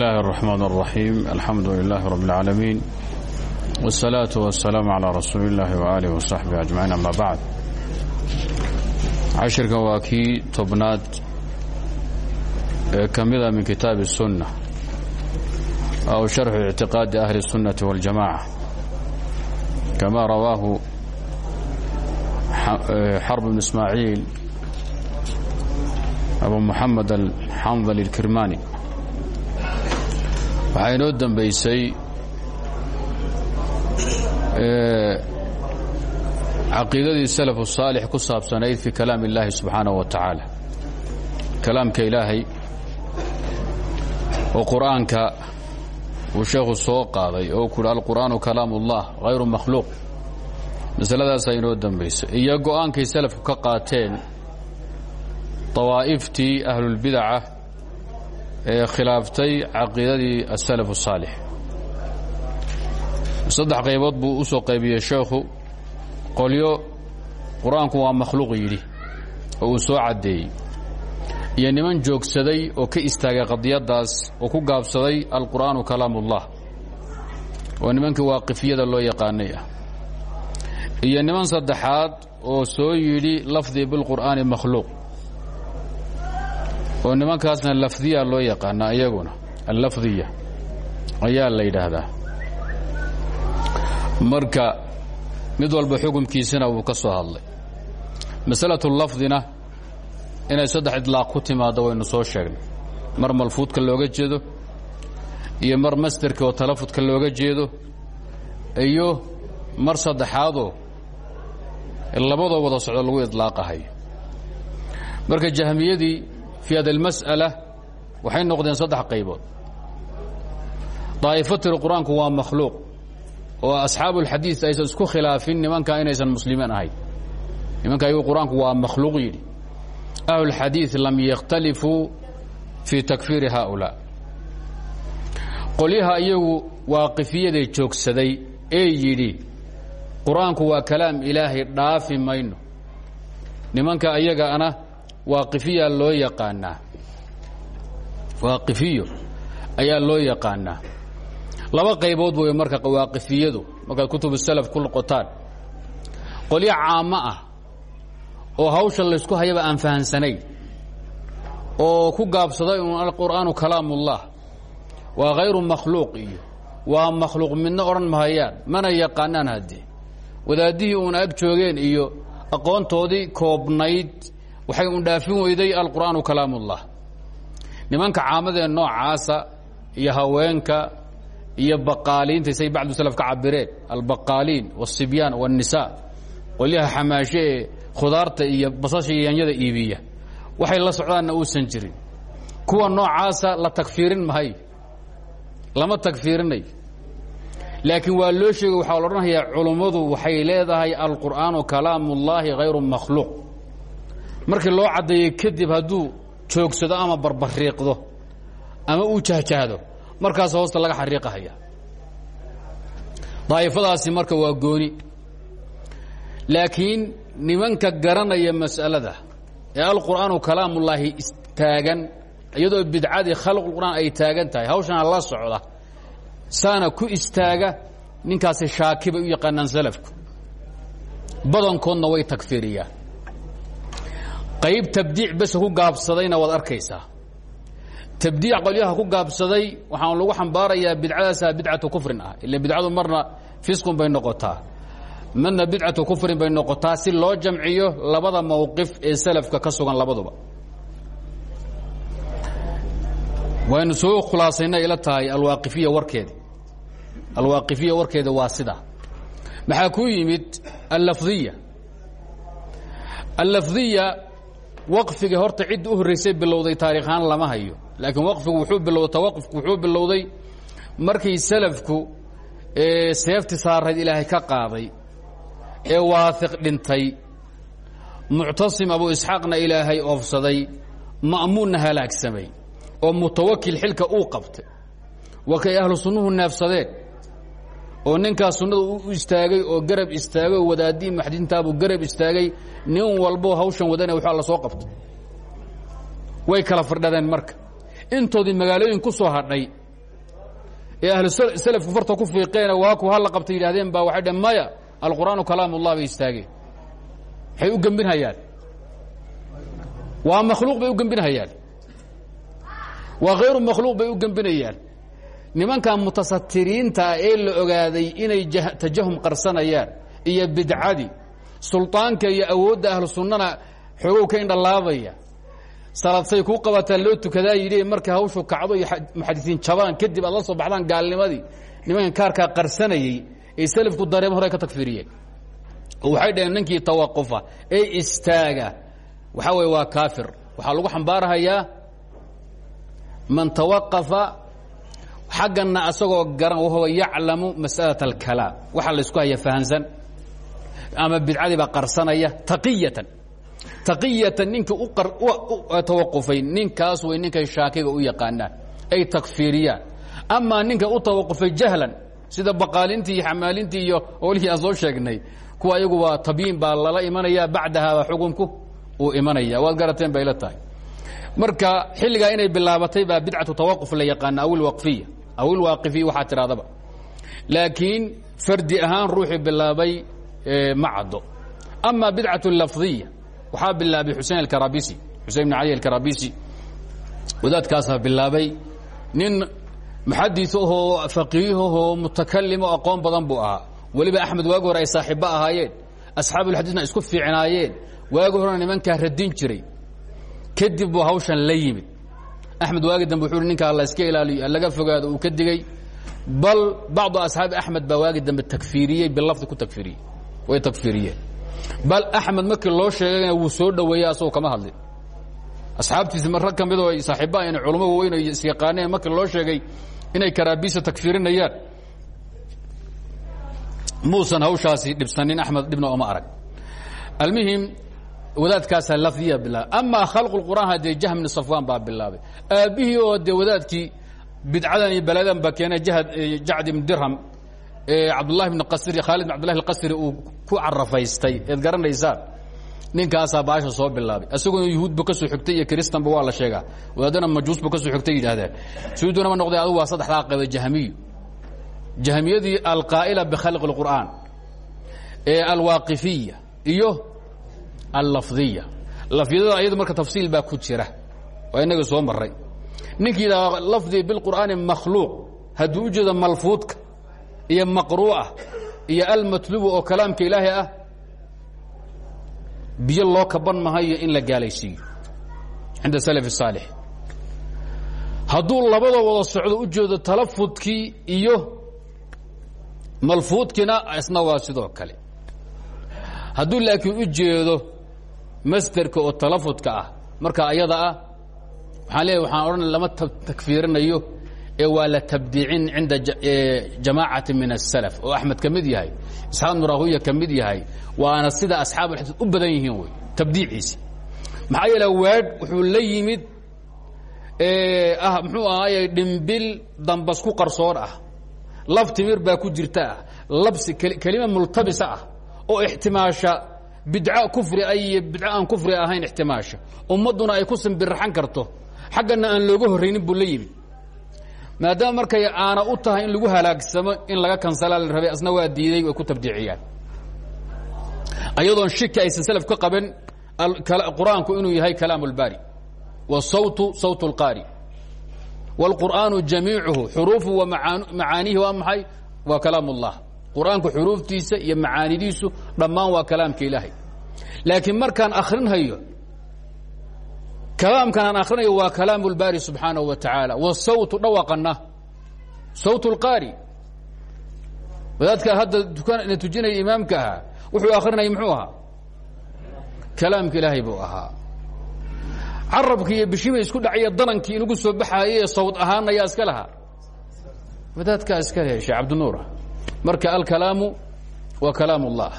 الله الرحمن الرحيم الحمد لله رب العالمين والصلاة والسلام على رسول الله وآله وصحبه أجمعين أما بعد cashirkan waa kii tobnaad ee ka mida min kitaabi الsuنة أو شharxu اعtiqاadi أhli الsuنة والجamاعة كama rawaahu xرب بن ismاعيil أbu محamed الxanظل الكirmani waxaa inoo dambaysay caqiidadii salafu saalix ku saabsanayd fii kalaam illaahi subxaanahu wa tacaala. Kalaamka ilaahay oo qur'aanka uu sheekhu soo qaaday oo ku alqur'aanu kalaam ullah hayru makhluuq masaladaasaa inoo dambaysay iyo go'aankay salafku ka qaateen dawaa'iftii ahlulbidaca ee khilaaftay caqiidadii asalaf الsaalix saddex qaybood buu u soo qaybiyey sheekhu qolyo qur'aanku waa makhluuq yidhi oo uu soo caddeeyey. Iyo niman joogsaday oo ka istaagay qadiyaddaas oo ku gaabsaday alqur'aanu kalaam ullah oo nimankii waaqifiyada loo yaqaanay ah. Iyo niman saddexaad oo soo yidhi lafdii bilqur'aani makhluuq oo nimankaasna lafdiya loo yaqaanaa iyaguna allafdiya ayaa la yidhaahdaa. Marka mid walba xukumkiisina wuu ka soo hadlay. Masalatu lafdina inay saddex idlaaq ku timaaddo waynu soo sheegnay. Mar malfuudka looga jeedo iyo mar masderka oo talafudka looga jeedo iyo mar saddexaadoo labadoo wada socdo lagu idlaaqahayo marka jahmiyadii fii hada almas'ala waxay noqdeen saddex qaybood daa'ifo tiri qur'aanku waa makhluuq oo asxaabu ulxadiid aysan isku khilaafin nimankaa inaysan muslimiin ahayn nimanka ayagu qur'aanku waa makhluuq yidhi ahlulxadiid lam yakhtalifuu fii takfiiri haaulaa qolyaha iyagu waaqifiyaday joogsaday ee yidhi qur'aanku waa kalaam ilaahay dhaafi mayno nimanka ayagaana waaqifiya loo yaqaanaa waaqifiyo ayaa loo yaqaanaa laba qaybood way marka waaqifiyadu markaad kutubu salaf ku noqotaan. Qolyo caamo ah oo hawsha laysku hayaba aan fahansanayn oo ku gaabsaday un alqur'aanu kalaamullah waa hayru makhluuq iyo waa makhluuq midna odhan mahayaan mana yaqaanaan haddee wadaaddihii uuna ag joogeen iyo aqoontoodii koobnayd waxay u dhaafin weyday alqur'aanu kalaam ullah nimanka caamadee noocaasa iyo haweenka iyo baqaaliinta say bacdu salaf ka cabireen albaqaaliin wasibyaan wاnisa qolyaha xamaashe ee khudaarta iyo basasha iyo yaanyada iibiya waxay la socdaanna uusan jirin. Kuwa noocaasa la takfiirin mahayo lama takfiirinayo laakiin waa loo sheegay waxaa la odhanhayaa culummadu waxay leedahay alqur'aanu kalaam ullaahi hayru makhluuq markii loo caddeeyey kadib hadduu joogsado ama barbariiqdo ama uu jahjahdo markaas hoosta laga xariiqahaya daa'ifadaasi marka waa gooni. Laakiin nimanka garanaya mas'alada ee alqur'aanu kalaamullaahi istaagan iyadoo bidcadii khalqulqur'aan ay taagan tahay hawshana la socda. Saana ku istaaga ninkaasi shaakibay u yaqaanaan salafku. Badankoodna way tagfiiriyaan qayb tabdiic bese ku gaabsadayna waad arkaysaa. Tabdiic qolyaha ku gaabsaday waxaan lagu xambaarayaa bidcadaasa bidcatu kufrin ah. Ila bidcadu marna fisqun bay noqotaa. Marna bidcatu kufrin bay noqotaa si loo jamciyo labada mowqif ee salafka ka sugan labaduba. Waynu soo khulaasayna ila tahay alwaaqifiya warkeeda alwaaqifiya warkeeda waa sida. Maxaa ku yimid allafdiya? Allafdiya waqfiga horta cidda u horraysay bilowday taariikhaan lama hayo. Laakiin waqfigu wuxuu bilowday tawaqufku wuxuu bilowday. Markii salafku ee seefti saarayd ilaahay ka qaaday ee waahiq dhintay muctasim abu isxaaqna ilaahay oofsaday ma'muunna halaagsamay oo mutawakil xilka uu qabtay. Waa kay ahlu sunnuhu neefsadeen oo ninkaas sunnada u istaagay oo garab istaagay oo wadaadii maxdintaabuu garab istaagay nin walbo hawshan wadana waxaa la soo qabtay. Way kala firdhadeen marka. Intoodii magaalooyin ku soo hadhay ee ahlu selafku farta ku fiiqeene waa ku halla qabta yidhahdeen baa waxay dheen maya alqur'aanu bay istaageen. Waxay u gembinhayaan waa makhluuq bay u gembinhayaan waa hayru makhluuq bay u gembinayaan nimankan mutasatiriinta ee la ogaaday inay tajahum qarsanayaan iyo bidcadii sulطaanka iyo awoodda ahlu sunnana xoogow ka indhalaabaya saladsay kuu qabataa loo tukadaa yidhi marka hawshu kacdo iyo muxadisiin jabaan kadib aad la soo baxdaan gaalnimadii nimankan kaarkaa qarsanayey ee selafku dareem hore ka tagfiriyeen oo waxay dhaheen ninkii tawaqufa ee istaaga. Waxaa weye waa kaafir. Waxaa lagu xambaarahayaa man tawaqafa xagganna asagoo garan wahuwa yaclamu mas'alaة اlkalaam waxa laysku haya fahansan. Ama bidcadiiba qarsanaya taqiyatan. Taqiyatan ninkii u tawaqufay ninkaas way ninkay shaakiga u yaqaanaan ay takfiiriyaan amaa ninka u tawaqufay jahlan sida baqaalintii iyo xamaalintii iyo olihii aan soo sheegnay kuwa ayagu waa tabyiin baa lala imanaya bacdaha xukunku uu imanaya. Waad garateen bay la tahay marka xilligaa inay bilaabatay baa bidcatu tawaquf la yaqaana awil waqfiya. Awil waaqifiya waxaa tidhahdaba laakiin fardi ahaan ruuxii bilaabay ma caddo. Ama bidcat lafdiya waxaa bilaabay xusein alkarabisi xusein bn cali alkarabisi. Wadaadkaasaa bilaabay. Nin muxadis ahoo faqiihahoo mutakalimo aqoon badan buu ahaa. Weliba axmed waagi hore ay saaxiibbo ahaayeen. Asxaabulxadiisna isku fiicnaayeen. Waagi horena nimankaa radin jiray kadib buu hawshan la yimid. Axmed waagi dambe wuxuu hi ninkaa la iska ilaaliyo laga fogaado uu ka digey bal bacdu asxaabi axmed baa waagi dambe takfiiriyey bilafdi ku takfiiriyey way takfiiriyeen bal axmed markii loo sheegayna wuu soo dhoweeyey asagoo kama hadlin asxaabtiisi rag ka midoo ay saaxiibbaa in culamo waaweyn ay isyaqaaneen markii loo sheegay inay karaabiisa takfiirinayaan muusan hawshaasi dhibsanin axmed dhibna ooma arag. Almuhim wadaadkaasaa lafdiya bilaabay. Amaa khalqu lqur'aan haddee jahm bni safwaan baa bilaabay. Aabbihii oo dee wadaadkii bidcadan iyo baladan baa keenay jacd ibn dirham cabdullahi bn qasri khaalid bin abdullahi alqasri uu ku carafaystay. Eed garanaysaan ninkaasaa baasha soo bilaabay. Isagoona yuhuudba ka soo xigtay iyo kristanba waa la sheegaa. Wadaadana majuusba ka soo xigtay yidhahdeen suudunama noqday adugu waa saddexdaa qayba jahmiyu. Jahmiyadii alqaa'ila bikhalqi اlqur'aan ee alwaaqifiya iyo allafdiya lafyadada ayadu marka tafsiil baa ku jira. Waa inaga soo maray ninkii yidhaha lafdi bilqur'aani makhluuq. Hadduu u jeedo malfuudka iyo maqruu'ah iyo almatlubu oo kalaamka ilaahay ah biyo loo kaban mahayo in la gaalaysiiyo. Cinda salaf الsaalix hadduu labada wada socdo u jeedo talafudkii iyo malfuudkiina isna waa sidoo kale. Hadduu laakiin u jeedo masderka oo talafudka ah. Marka ayada ah waxaan waxaan odhan lama takfiirinayo ee waa la tabdiicin cinda jamaacati min الsalaf oo axmed ka yahay isxaaq nurahuya ka mid yahay waana sida asxaab alxadiis u badan yihiin wey tabdiiciisi maxaa yeele weedh wuxuu la yimid ah muxuu ahaayey dhimbil dambas ku qarsoon ah. Laf baa ku jirta ah. Labsi kelima multabisa ah oo ixtimaasha bidco kufri ah iyo bidco aan kufri ahayn ixtimaasha ummadduna ay ku simbiraxan karto xaggana aan looga horraynin buu la yimid maadaama markay aana u tahay in lagu halaagsamo in laga kansalaa la rabay asna waa diiday way ku tabdiiciyaan ayadoon shiki aysan salaf ka qaban qur-aanku inuu yahay kalaam اlbaari wالsawtu sawt اlqaari wاlqur'aanu jamiicuhu xuruufu wa macaanihi waa maxay waa kalaam اllah qur-aanku xuruuftiisa iyo macaanidiisu dhammaan waa kalaamka ilaahay laakiin markaan akrinhayo kalaamkan aan akrinayo waa kalaam اlbaari subxaanaه wa taعaalى wالsawtu dhawaqana sawt اlqaari wadaadka hadda dukan tujinaya imaamka ahaa wuxuu akrinaya muxuu ahaa kalaamka ilaahay buu ahaa carabkii iyo bishibay isku dhacaya danankii inagu soo baxaayee sawd ahaan ayaa iska lahaa wadaadkaa iska leh sheekh cabdinuur marka alkalaamu wa kalaam اllah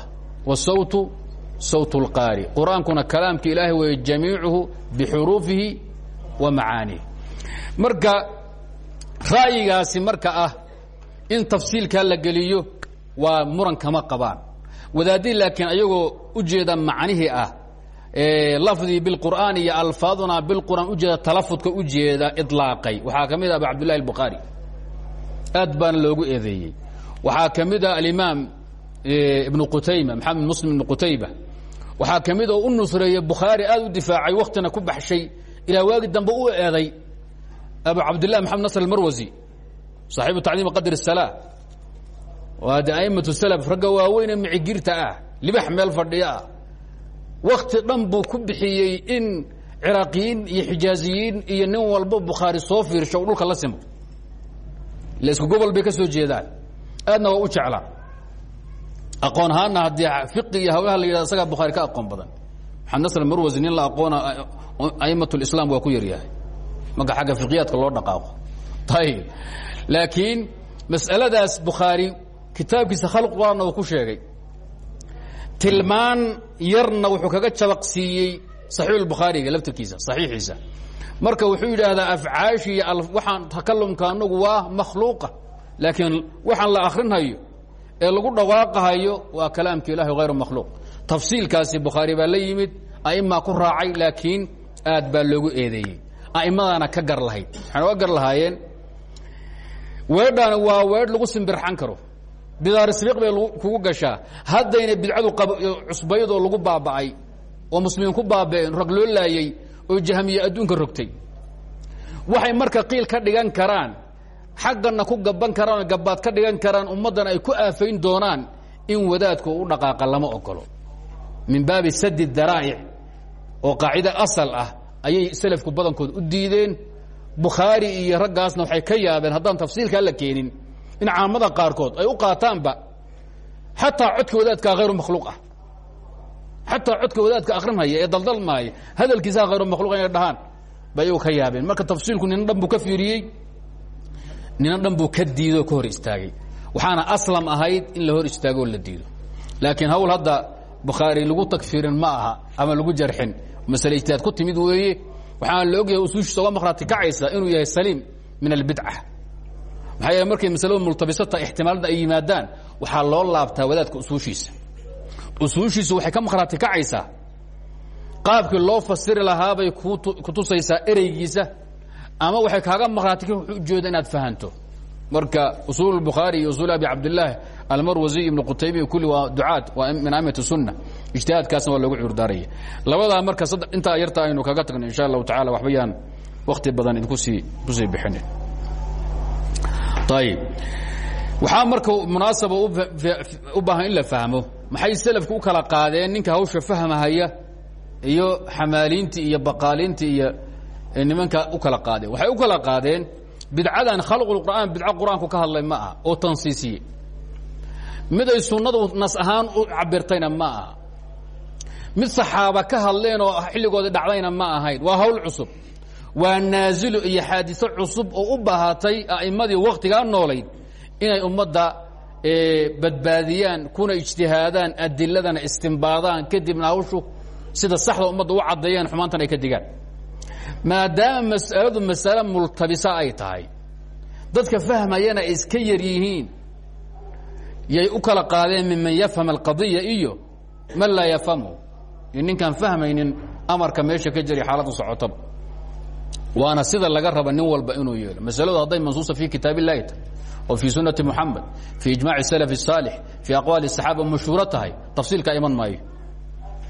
wالsawtu sawt اlqaari qur-aankuna kalaamka ilaahay weeye jamiicuhu bixuruufihi wa macaanihi marka ra'yigaasi marka ah in tafsiilkaa la geliyo waa muran kama qabaan wadaadii laakiin ayagoo ujeeda macnihii ah lafdii biاlqur'aan iyo alfaaduna bilqur'aan ujeeda talafudka ujeeda iطlaaqay waxaa ka mid ah abu cabdillahi الbukhaari aad baana loogu eedeeyey waxaa ka mid ah alimaam ibnu qutayba maxamed muslim ibnu qutayba waxaa ka mid oo u nusreeyey bukhaari aad u difaacay waktina ku baxshay ilaa waagi dambe u eeday abu cabdilah maxamed nasr almarwasi saaxiibu tacdiim qadr الsalaa waa de aimatu salaf ragga waaweyne micigirta ah libax meel fadhiyo ah. Wakti ku bixiyey in ciraaqiyiin iyo xijaaziyiin iyo nin walbo bukhaari soo fiirsho u dhulka la simo. Ila isku gobol bay ka soo jeedaan aadna waa u jeclaa. Aqoon ahaanna haddii fiqi iyo hawlaha la yidhahdo isagaa bukhaari ka aqoon badan. Maxamed nasr marwasi nin la aqoona aimat lislam waa ku yaryahay marka xagga fiqiyaadka loo dhaqaaqo. Ayib laakiin mas'aladaas bukhaari kitaabkiisa khalq quraanna uu ku sheegay. Tilmaan yarna wuxuu kaga jabaqsiiyey saxiixulbukhaariga laftirkiisa saxiixiisa. Marka wuxuu yidhaahdaa afcaashi iyo waxaan takalumka anagu waa makhluuqa laakiin waxaan la akrinhayo ee lagu dhawaaqahayo waa kalaamka ilahi hayru makhluuq. Tafsiilkaasi bukhaari baa la yimid a'imaa ku raacay laakiin aad baa loogu eedeeyey. A'imadaana ka gar lahayd. Waxayna ga gar lahaayeen weedhaani waa weedh lagu simbirxan karo. Bidaarisbiiq bay kugu gashaa. Haddayna bidcadu cusbaydoo lagu baaba'ay oo muslimiin ku baaba'een rag loo laayey oo jahmiye adduunka rogtay. Waxay marka qiil ka dhigan karaan xaggana ku gaban karaan oo gabaad ka dhigan karaan ummaddan ay ku aafayn doonaan in wadaadku u dhaqaaqa lama ogolo min baabi sadi daraa'ic oo qaacida asal ah ayay selafku badankood u diideen. Bukhaari iyo raggaasna waxay ka yaabeen haddaan tafsiilkaa la keenin in caamada qaarkood ay u qaataanba xataa codka wadaadkaa hayru makhluuq ah. Xataa codka wadaadka akrinhaya ee daldalmaaya hadalkiisaa hayru makhluuq inay dhahaan bay iyagu ka yaabeen. Marka tafsiilku nina dhan buu ka fiiriyey nina dhan buu ka diido ka hor istaagay. Waxaana aslam ahayd in la hor istaago oo la diido. Laakiin hawl hadda bukhaari lagu tagfiirin ma aha ama lagu jarxin. Masale ijtihaad ku timid weeye. Waxaana la ogyahay usuushiisa oga maqhraati kacaysa inuu yahay saliim min albidca maxaa yeele markay masaladu multabisata ixtimaalada ay yimaadaan waxaa loo laabtaa wadaadka usuushiisa. Usuushiisu waxay ka maqhraati kacaysaa qaabkii loo fasiri lahaabay kutusaysaa ereygiisa ama waxay kaaga maqhraati ujeeda inaad fahanto. Marka usuul bukhaari iyo usuul abi cabdilaahi almarwasi ibnu qutaybi kulli waa ducaad waa min aimati sunna ijtihaadkaasna waa loogu cuurdaaraya labadaa marka intaa yarta aynu kaga tagno insha allahu tacala waxba yaan wakti badan idinkusii ku sii bixinin ayib waxaa marka munaasaba u baahan in la fahmo. Maxay selafku u kala qaadeen ninka hawsha fahmahaya? Iyo xamaaliintii iyo baqaaliintii iyo nimanka u kala qaadeen. Waxay u kala qaadeen bidcadan khalqulqur'aan bidco qur'aanku ka hadlay ma aha oo tansiisiye mid ay sunnadu nas ahaan u cabirtayna ma aha. Mid saxaaba ka hadleen oo xilligoodii dhacdayna ma ahayn waa hawl cusub. Waa naazilo iyo xaadiso cusub oo u baahatay a'immadii waktigaa noolayd inay ummadda badbaadiyaan kuna ijtihaadaan adiladana istimbaadaan kadibna hawshu sida saxda ummadda u caddeeyaan xumaantan ay ka digaan maadaama mas'aladu masale multabisa ay tahay dadka fahmayana ay iska yar yihiin yay u kala qaadeen minman yafham alqadiya iyo man laa yafhamhu iyo ninkaan fahmaynin amarka meesha ka jari xaaladdu socotaba waana sida laga raba nin walba inuu yeelo masaladu hadday mansuusa fi kitaab illahi tahay oo fii sunati muxamed fii ijmaci salaf الsaalix fii aqwaali الsaxaaba mashhuuro tahay tafsiilkaa iman maayo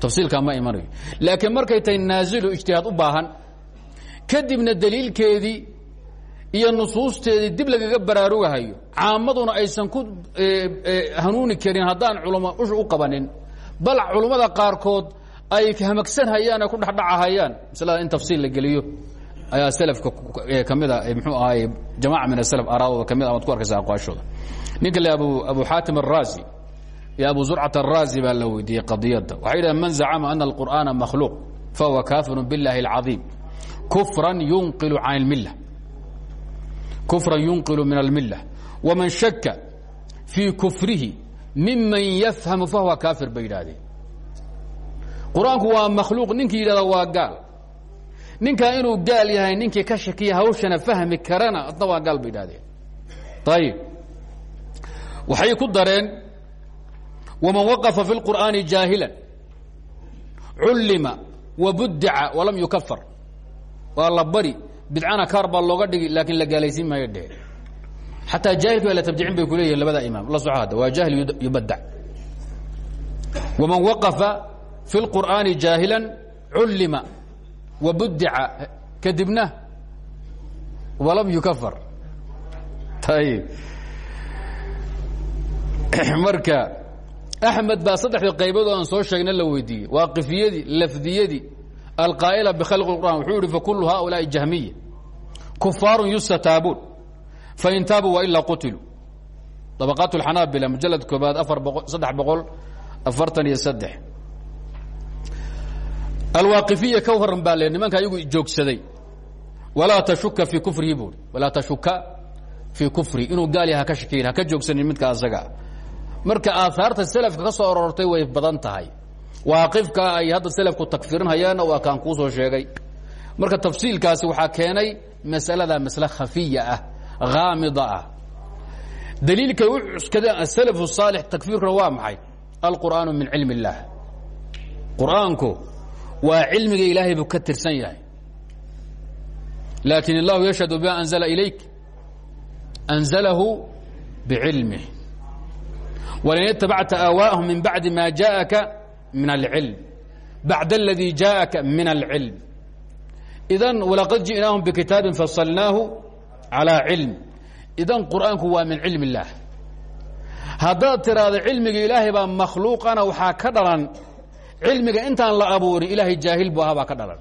tafsiilkaa ma imanayo laakiin markay tahay naazilo ijtihaad u baahan kadibna daliilkeedii iyo nusuusteedii dib lagaga baraarugahayo. Caamaduna aysan ku hanuuni karin haddaan culamo usha u qabanin. Bal culummada qaarkood ay hamagsanhayaan ay ku dhexdhacahayaan maslada in tafsiil la geliyo. Ayaa selafka kamida mxuu ahaay jamaca min aslaf araadooda ka mid amaad ku arkaysa aqwaashooda. Ninka le abu abu xaatim araazi iyo abu zurcat araazi baa la weydiiyey qadiyadda. Waxay yidhahen man zacama ana alqur'aana makhluuq fahuwa kaafiru biاllahi اlcadiim kufran yunqilu can اlmilla kufran yunqilu min almilla waman shaka fii kufrihi miman yafhamu fahuwa kaafir bay yidhaahdeen qur'aanku waa makhluuq ninkii yidhahda waa gaal ninkaa inuu gaal yahay ninkii ka shakiya hawshana fahmi karana adna waa gaal bay yidhahdeen ayib waxay ku dareen waman waqafa fi اlqur'aani jaahilan cullima wabudica walam yukafar waa la bari bidcana kaar looga dhigi laakiin la gaalaysiin maayo dheh xataa jaahilka la tabdicin bay ku leeyihiin labada imaam la soco waa jaahil yubadac waman waqafa fi اlqur'aani jaahilan cullima wabudica kadibna walam yukafar. Ayib marka axmed baa saddexdii qaybood oo aan soo sheegna la weydiiyey. Waaqifiyadii lafdiyadii alqaa'ila bkhalqi اqur'an wuxuu yihi fakulu haؤulaaءi jahmiya kufaaru yustataabuun fain taabuu wailaa qutiluu dabaqaat اlxanaabila mujalad koobaad afar boqo saddex boqol afartan iyo saddex alwaaqifiya ka waran baa le nimanka ayagu joogsaday walaa tashuka fii kufrihi buui walaa tashuka fii kufri inuu gaal yaha ka shakiyin ha ka joogsanin midka asaga marka aahaarta selafka ka soo arortay way badan tahay waaqifka ay hadda selafku takfirinhayaanna waa kaan kuu soo sheegay marka tafsiilkaasi waxaa keenay masalada masle khafiya ah haamida ah daliilkay u cuskadeen asalaf saalix takfiirkuna waa maxay alqur'aanu min cilmi اllah qur'aanku waa cilmiga ilaahay buu ka tirsan yahay laakin اllahu yashhadu bima anzla ilayk anzalahu bicilmih wlan itabacta aawaءahum min bacdi ma jaءaka min alcilm bacd اladii jaءaka min alcilm idan walaqad ji'naahum bkitaabin fasalnaahu calىa cilm idan qur'aanku waa min cilmi اllah haddaad tiraahdo cilmiga ilaahay baa makhluuqana waxaa ka dhalan cilmiga intaan la abuurin ilaahay jaahil bu ahaa baa ka dhalan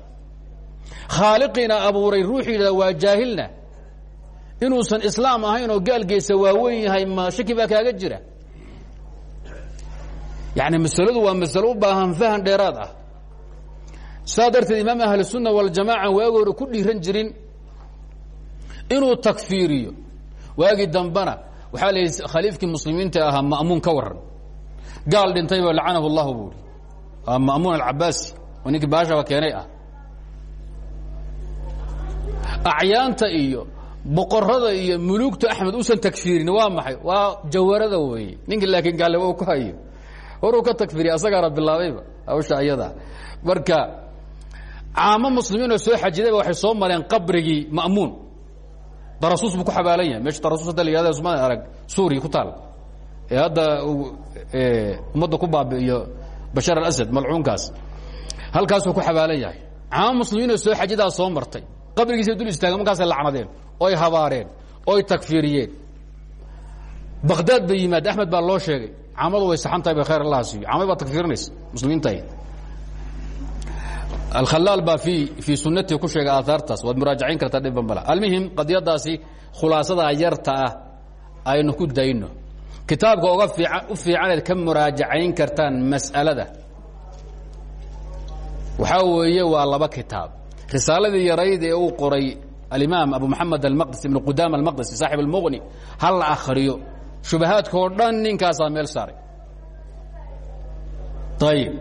khaaliqiina abuuray ruuxuu yidhahda waa jaahilna inuusan islaam ahayn oo gaalgeysa waaweyn yahay ma shaki baa kaaga jira yani masaladu waa masalo u baahan fahan dheeraad ah. Saa darteed imaam ahlusunna waljamaaca waagi hore ku dhiiran jirin inuu takfiiriyo. Waagii dambena waxaa la yidhi khaliifkii muslimiinta ahaa ma'muun ka waran gaal dhintayba lacanahu اllahu buuhi ma'muun alcabaasi oo ninkii baashaba keenay ah. Acyaanta iyo boqorada iyo muluugta axmed usan takfiirin waa maxay? Waa jawarada weeye. Ninki laakiin gaalnimo u ku hayo horuu ka takfiriya asagaana bilaabayba hawsha ayadaa marka caamo muslimiinoo soo xajidayba waxay soo mareen qabrigii ma'muun. Darasuus buu ku xabaalan yahay. Meesha darasuus hadda la yihahda somaali arag suuriya ku taal. Ee hadda ummadda ku baabi'iyo bashar alasad malcuunkaas. Halkaasuu ku xabaalan yahay. Caamo muslimiinoo soo xajidaa soo martay. Qabrigiisay dul istaagen markaasay lacnadeen oy habaareen oy takfiiriyeen. Bakdaad bay yimaade axmed baa loo sheegay caamadu way saxan tahay ba khayr allah siiyo. Caamad baa takfiirinaysa muslimiinta alkhalaal baa i fii sunatii ku sheegay aahaartaas waad muraajacayn kartaa dhibban bala almuhim qadiyadaasi khulaasadaa yarta ah aynu ku dayno. Kitaabka oga fiican u fiicaneed ka muraajacayn kartaan mas'alada. Waxaa weeye waa laba kitaab. Risaaladii yarayd ee uu qoray alimaam abu moxamed almaqdisi ibn qudaama almaqdisi saaxib almuqni ha la akhriyo shubahaadka oo dhan ninkaasaa meel saaray ayib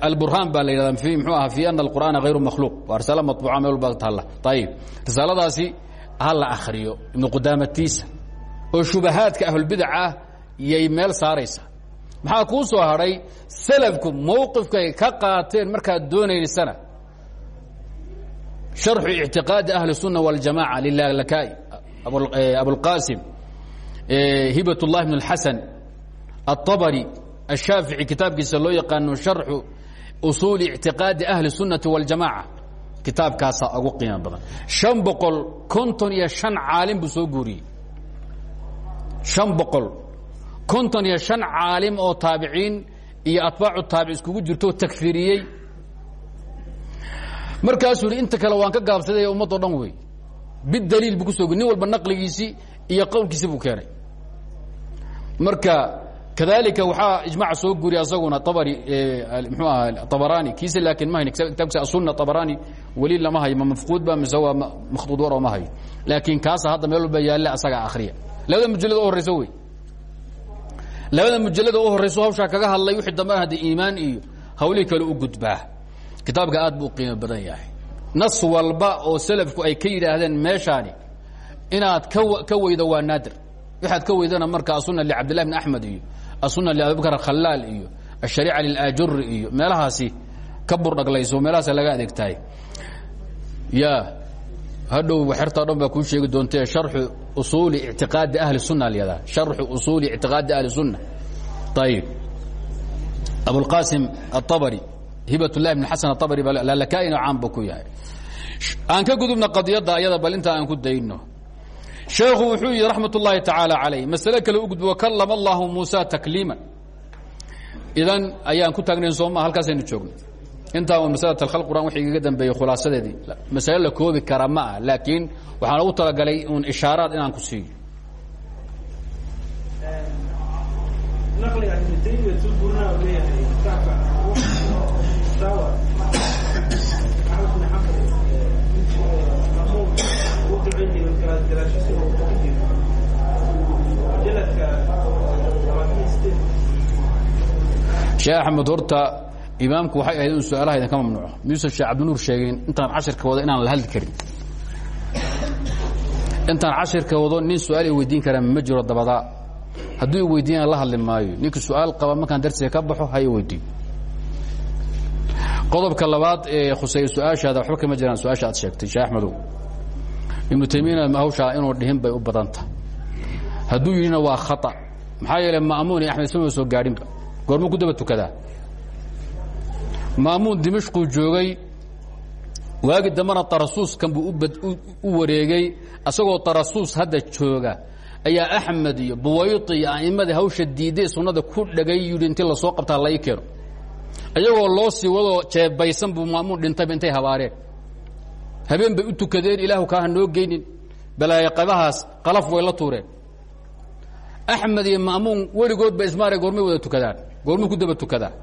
alburhaan baa la yidhahda i mxuu aha fi ana alqur'aana hayru makhluuq waa risaalo maطbuuca meel walba taalla ayib risaaladaasi ha la akhriyo ibnu qudaamatiisa oo shubahaadka ahlulbidac ah yay meel saaraysaa maxaa kuu soo hadhay salafku mowqifkay ka qaateen markaad doonaysana sharxu ictiqaadi ahli الsunna wاljamaca lilalakaai abulqasim hibat اllahi bn اlxasan aلطabri الshaafiعي kitaabkiisa loo yaqaano sharxu usuuli اctiqaadi ahli الsunaةi wاljamaca kitaabkaasaa ugu qiimo badan شhan boqol konton iyo شhan caalim buu soo guuriyey شhan boqol konton iyo شhan caalim oo taabiciin iyo atbaacu taabic iskugu jirtoo takfiriyey markaasuu yidhi inta kale waan ka gaabsaday ummaddo dhan wey bidaliil buu kuso nin walba naqligiisii iyo qowlkiisi buu keenay. Marka kadalika waxaa ijmac soo guriya asaguna abri mxuu aha abarani kiise laakiin ma hayn kitaabkiisa asunna abarani weli lama hayo ma mafquud ba mise waa makhduud war oo ma hayo. Laakiin kaasa hadda meel walba yaalla asagaa akhriya. Labada mujalada u horreyso wey. Labada mujalada u horreyso hawshaa kaga hadlay wixii dambe hadda iimaan iyo hawlihii kale u gudbaa. Kitaabka aad buu qiimo badan yahay. Nas walba oo selafku ay ka yidhaahdeen meeshaani inaad ka weydo waa naadir waxaad ka weydana marka asunna licabdillahi bn axmed iyo asunna liabibakr khalaal iyo ashariica lilaajuri iyo meelahaasi ka burdhaglayso meelahaas laga adeegtahay ya hadhow waxertaa dhan baa kuu sheegi doontee sharxu usuuli ictiqaadi ahli sunna lyada sharxu usuuli ictiqaadi ahli sunna ayib abulqaasim aabari hibat llahi bn xasan aabari lalakaa'ino caan buu ku yahay aan ka gudubna qadiyadda ayada bal inta aan ku dayno sheekhu wuxuu yidhi raxmat ullaahi tacaala calayh masale kale u gudbo wakallama allahu muusa takliiman. Idan ayaan ku taagnayn sooma halkaasaynu joogno. Intaa masalat alkhalq qur'an wixii igaga dambeeyey khulaasadeedii. Masale la koobi kara ma ah laakiin waxaan ugu talagalay uun ishaaraad inaan ku siiyo naqliga ibnu taymiya tuburna u leeyahay kitaabka sawa axmed bin xambal mamuun uu ducin jiray gadaashiisa uu ducin jiray majaladka labaatan iyo sideed sheekh axmed horta imaamku waxay ahayd inu su'aalaha idinka mamnuuco. Miyuusan sheekh cabdinuur sheegin intaan cashirka wado inaan la hadli karin. Intaan cashirka wado nin su'aal i weydiin karaa ma jiro dabadaa hadduu i weydiiyana la hadli maayo. Ninka su'aal qaba markaan darsiga ka baxo ha i weydiiyo qodobka labaad ee khuseeya su'aashaada waxba kama jiraan su'aasha aad sheegtay sheekh axmedow ibnu taymiyana hawshaa inuu dhihin bay u badanta. Hadduu yidhina waa khata. Maxaa yeele ma'muun iyo axmed isma soo gaadhinba goormuu ku daba tukadaa maamuun dimashquu joogay waagi dambena tarasuuskan buu u wareegay asagoo tarasuus hadda jooga ayaa axmed iyo buwaydi iyo a'immadii hawsha diiday sunnada ku dhegay yidhi intii la soo qabtaa lai keeno. Iyagoo loo sii wadoo jeebaysan buu maamuun dhintayba intay habaareen. Habeen bay u tukadeen ilaahu kaa ha noo geynin. Balaayaqabahaas qalaf way la tuureen. Axmed iyo ma'muun weligood ba ismaare goormay wada tukadaan goormuu ku daba tukadaa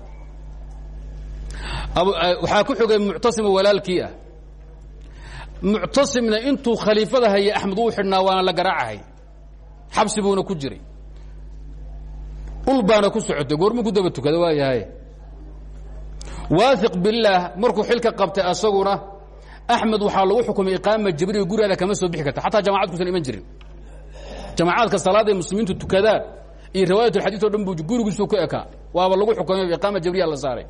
waxaa ku xogay muctasimo walaalkii ah. Muctasimna intuu khaliifada hayay axmed uu xidhnaa waana la garaacahay xabsi buuna ku jiray. Ul baana ku socotay goormuu ku daba tukada waa yahay waahiq billaah markuu xilka qabtay asaguna axmed waxaa lagu xukumay iqaama jibriil gurigaada kama soo bixi karta. Xataa jamacad kusan iman jirin. Jamacaadka salaada ay muslimiintu tukadaan iyo riwaayatulxadiid o dhan buu gurigiisuu ku ekaa. Waaba lagu xukumay iqaama jibriil la saaray.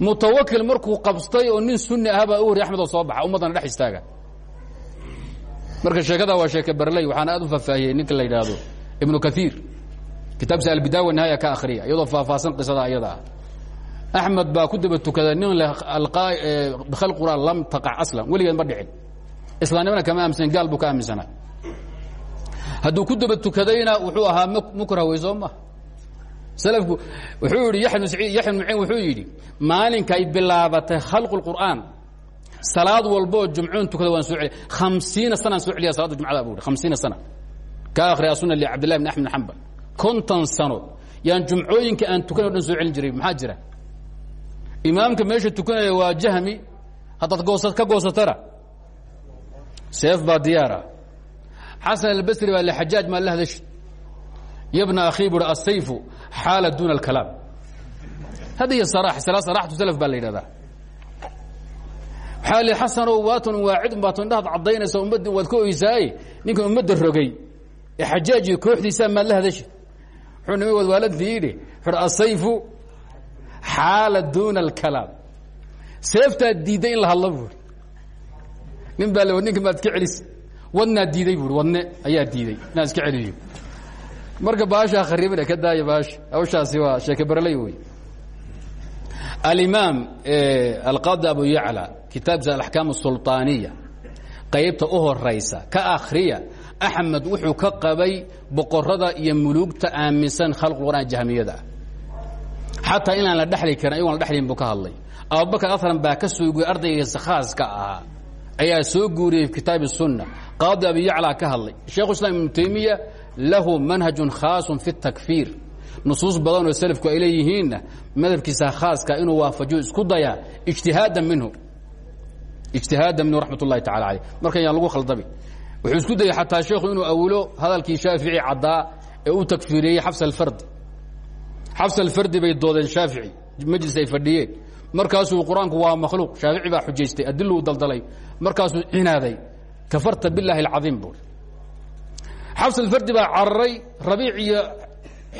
Mutawakil markuu qabstay oo nin sunni ah baa u horiy axmed oo soo baxa ummaddana dhex istaaga. Marka sheekada waa sheeke barley waxaana aad u faahfaahiyey ninka la yidhaahdo ibnu kaiir kitaabkiisa albidaaya wanihaaya ka akhriya iyadoo faahfaahsan qisada ayada ah. Axmed baa ku daba tukada nin leh bikhalq qur'aan lam taqac aslan weligeed ma dhicin. Islaamnimana kama aaminsan gaal buu ka aaminsanaa hadduu ku daba tukadayna wuxuu ahaa mukrah wey soo ma slku wuxuu yidhi yaxya bnu muciin wuxuu yidhi maalinkay bilaabatay khalqu اqur'aan salaad walboo jumcoon tukada waan soo celiya hamsiina sanaan soo celiya salada jumcada bu hi hamsiina sana. Ka akhriya suna cabdillahi bn axmed xambal konton sano yaan jumcooyinka aan tukan o dhan soo celin jiray maxaa jira? Imaamka meesha tukanaya waa jahmi haddaad goosa ka goosatana seef baa diyaara xasan albasri baa lxajaaj maa la hadashi yabna akhii bui asayfu xaala duuna alkalaam hada iyo saraxatu salaf baa la yidhahdaa waxaa li xasanow waatan waacid un baatan indhahaad caddaynaysa ummaddi waad ka oysaaye ninkan ummadda rogay ee xajaaj iyo kooxdiisaa maad la hadashi wuxuu nima wad waaladii yidhi wuxuuhi asayfu xaala duuna alkalaam seeftaad diidday in la hadlo buuri nin baa l ninka maad iska celis wadnaa diiday bui wadne ayaa diiday inaa iska celiyo. Marka baashaa khariibane ka daaya baasha hawshaasi waa sheekebarley wey alimaam eh, alqaadi abu yacla kitaabkiisa alaxkaam asulطaaniya qaybta u horaysa ka akhriya axmed wuxuu ka qabay boqorada iyo muluugta aaminsan khalqulquraan jahmiyada ah xataa inaan la dhexli karin ayagoon la dhexlayn buu ka hadlay. Abubakar aran baa ka soo guuriyey ardaygasa khaaska ahaa. Ayaa soo guuriyey kitaabi sunna qaadi abi yacla ka hadlay sheikhu islam ibnu taymiya lahu manhajun khaasun fi اtakfiir nusuus badan oo selafku ay leeyihiinna madhabkiisa khaaska inuu waafajiyo isku dayaa ijtihaada minhu. Ijtihaada minhu raxmat ullahi tacala aleyh markan yaan lagu khaldami. Wuxuu isku dayay xataa sheekhu inuu awilo hadalkii shaafici caddaa ee u takfiiriyey xabs alfardi xabs alfardi bay doodeen shaafici majlis ay fadhiyeen. Markaasuu qur'aanku waa makhluuq. Shaafici baa xujaystay adiluu daldalay. Markaasuu cinaaday kafarta biاllahi اlcaiim buui xabs alfardi baa cararay rabiic iyo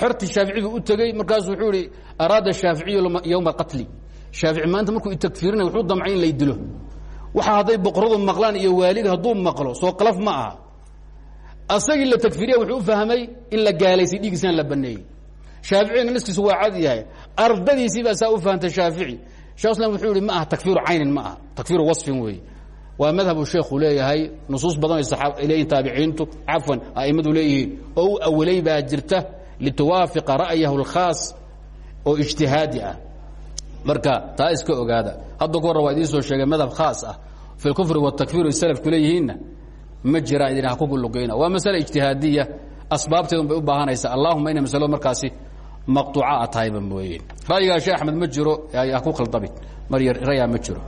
xerti shaafici buu u tegey markaasuu wuxuu ihi araada shaaficiyu yowma qatli shaafici maanta markuu itakfiirinay wuxuu damcay in lay dilo. Waxa hadday boqoradu maqlaan iyo waaliga hadduu maqlo soo qalaf ma aha. Asagii la takfiriya wuxuu u fahmay in la gaalaysay dhiigiisana la baneeyey. Shaaficina naskiisu waa cad yahay. Ardadiisii baa saa u fahamtay shaafici. Shekh islam wuxuu yihi ma aha takfiiru caynin ma aha. Takfiiru wasfin weeye waa madhabu sheekhu leeyahay nusuus badan ay leeyihin taabiciintu cafwan a'immadu leeyihiin oo u awalay baa jirta lituwaafiqa ra'yahu اlkhaas oo ijtihaadi ah marka taa iska ogaada hadda ku horra waa idiin soo sheegay madhab khaas ah fi اlkufri wاtakfir ay salafku leeyihiinna ma jiraan idin ha ku gulugayna waa masale ijtihaadiya asbaabteedun bay u baahanaysaa allahuma inay masaladu markaasi maqtuuca a tahayba mooye ra'yigaa sheekh axmed ma jiro ha ku khaldabin mar ra'yaa ma jiro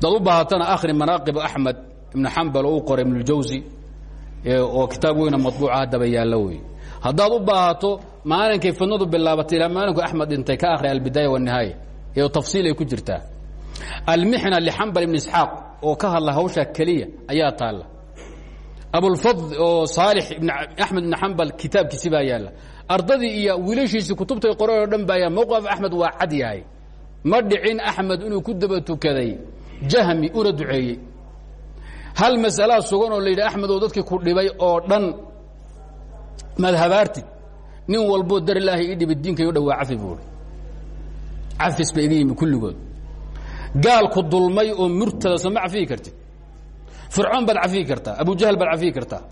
dad u baahatana akhri manaaqib axmed ibnu xambal oo u qoray ibnuljawsi oo kitaab weyna maطbuuca haddaba yaallo wey haddaad u baahato maalinkay fidnadu bilaabatay ilaa maalinku axmed dhintay ka akhri albidaaya wanihaaya ee tafsiil ay ku jirtaa almixna lixambal ibn isxaaq oo ka hadla hawshaa keliya ayaa taalla. Abulfadl oo saalix ibn axmed ibn xambal kitaabkiisi baa yaalla. Ardadii iyo wiilashiisii kutubtay qoreen oo dhan baa mowqaf axmed waa cad yahay. Ma dhicin axmed inuu ku daba tukaday jahmi una duceeyey. Hal mas'alaa sugan oo la yidhi axmed oo dadkii ku dhibay oo dhan madhabaartid nin walboo dar ilaahay ii dhibay diinka io dhawaa cafi buuri cafis ba iga yimi kulligood. Gaalku dulmay oo murtada soo ma cafiyi kartid. Fircoon baad cafiyi kartaa abujahal baad cafiyi kartaa.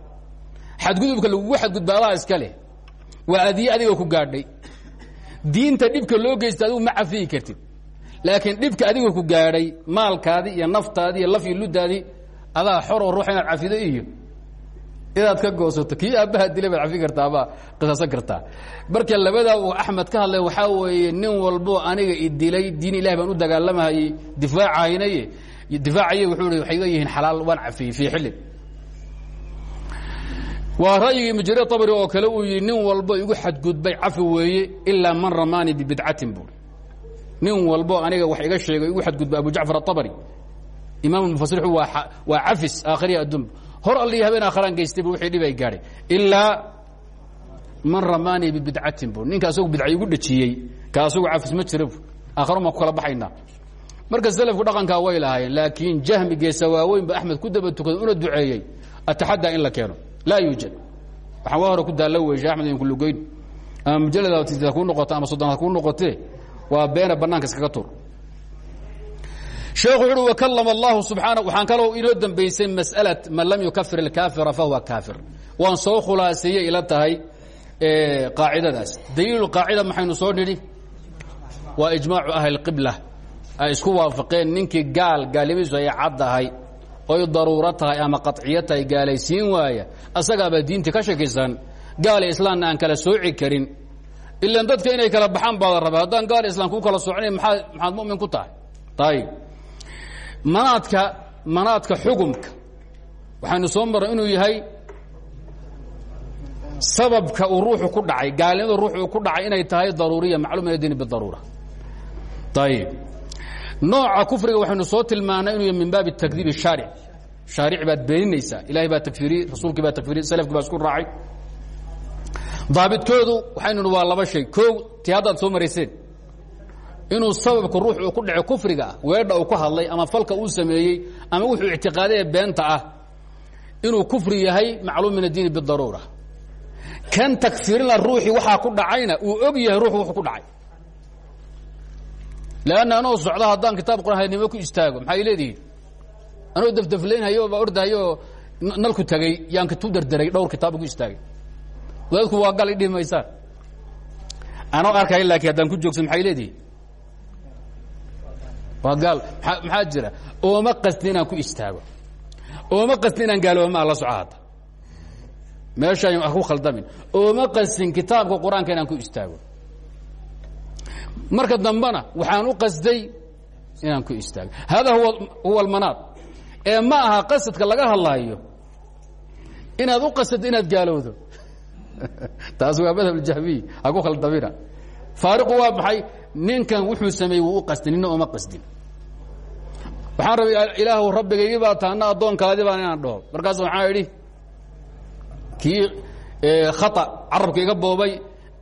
Xadgudubka lagugu xadgudba adaa iska leh. Waa adiye adigoo ku gaadhay. Diinta dhibka loo geysta adigu ma cafiyi kartid laakiin dhibka adigoo ku gaadhay maalkaadii iyo naftaadii iyo laf iyo luddaadii adaa xoroo ruux inaad cafido iyo. Inaad ka goosato kii aabbaha dilay baad cafi kartaa baa qisaasan kartaa. Marka labadaa uu axmed ka hadlay waxaa weeye nin walbo aniga i dilay diin ilahi baan u dagaalamahayey difaacaynaye difaacay wuxuu i waxay yihiin xalaal waan cafiyey fii xillin waa ra'yigii jarir abri oo kale uu yidhi nin walbo igu xadgudbay cafi weeye ilaa man ramaanii bibidcatin buuri nin walbo aniga wax iga sheegay igu xadgudbay abu jacfar aabri imaam mufasir waa cafis aakhiriya adduunba hor allii habeen aakharaan geystayba wixii dhib ay gaadhay. Ilaa man ramaanii bibidcatin buuri ninka asagu bidca igu dhajiyey ka asagu cafis ma jira aakharo maan ku kala baxaynaa marka selafku dhaqankaa way lahaayeen laakiin jahmi geesa waaweyn ba axmed ku daba tukaday una duceeyey ataxaddaa in la keeno. Laa yuujad waxaan waa hore ku daallo wey shee axmed idinku lugeyn. Ama mujalad ha kuu noqoto ama soddon ha kuu noqotee waa beena bannaanka iskaga tur sheekhu wuxu uhi wakalama allahu subxaana waxaan kaloo inoo dambaysay mas'ala man lam yukafir alkaafira fahuwa kaafir. Waan soo khulaaseeyey ila tahay qaacidadaas daliilu qaacida maxaynu soo nidhi? Waa ijmaacu ahli اqibla ay isku waafaqeen ninkii gaal gaalnimadiisu ay caddahay oy daruuro tahay ama qaciyo tahay gaalaysiin waaya asagaabaa diintii ka shakisan gaal islaamna aan kala sooci karin ilan dadka inay kala baxaan baada raba haddaan gaal islam kuu kala soocnayn maa maxaad mumin ku tahay? Ayib manaadka manaadka xugumka waxaynu soo marray inuu yahay sababka uu ruuxu ku dhacay gaalnimada ruuxu ku dhacay inay tahay daruuriya macluum min addiini bidaruura ayib nooca kufriga waxaynu soo tilmaanay inuu yahay min baabi takdiib shaaric shaaric baad beeninaysaa. Ilahay baa takfiriyey rasuulkii baa takfiriyey salafkii baa isku raacay daabidkoodu waxaynu hi waa laba shay. Koo tii haddaad soo marayseen inuu sababka ruux uu ku dhaco kufriga weedha uu ku hadlay ama falka uu sameeyey ama wuxuu ictiqaaday ee beenta ah inuu kufri yahay macluum min addiini bidaruura kan takfirina ruuxii waxaa ku dhacayna uu og yahay ruuxu wuxuu ku dhacay. Lanna anoo socda haddaan kitaab quraan haynimo ku istaago maxay leedihiin? Anoo dafdaflaynhayo baa ordahayo nalku tagay yaan tu derderay dhowr kitaab ku istaagay wadaadku waa gal idhihi maysaan anoo arkay laakiin haddaan ku joogsan maxay leedihiin? Waa gaal maxaa jira? Ooma qastin inaan ku istaago. Ooma qastin inaan gaalooma la soco hadda meeshaan ha ku khaldamin. Ooma qastin kitaabka qur'aanka inaan ku istaago. Marka dambena waxaan u qasday inaan ku istaago. Hada huwa huwa almanaad. Ee ma aha qasadka laga hadlaayo inaad u qasado inaad gaalowdo taas waa madhab اjahmiy ha ku khaldamina faariqu waa maxay? Ninkan wuxuu sameeyey wuu u qasdin nina uma qasdin. Waxaan rabay ilaahw rabbigaygii baa taana addoonkaadi baan inaan dhaho. Markaas waxaa idhi kii khaa carabka iga boobay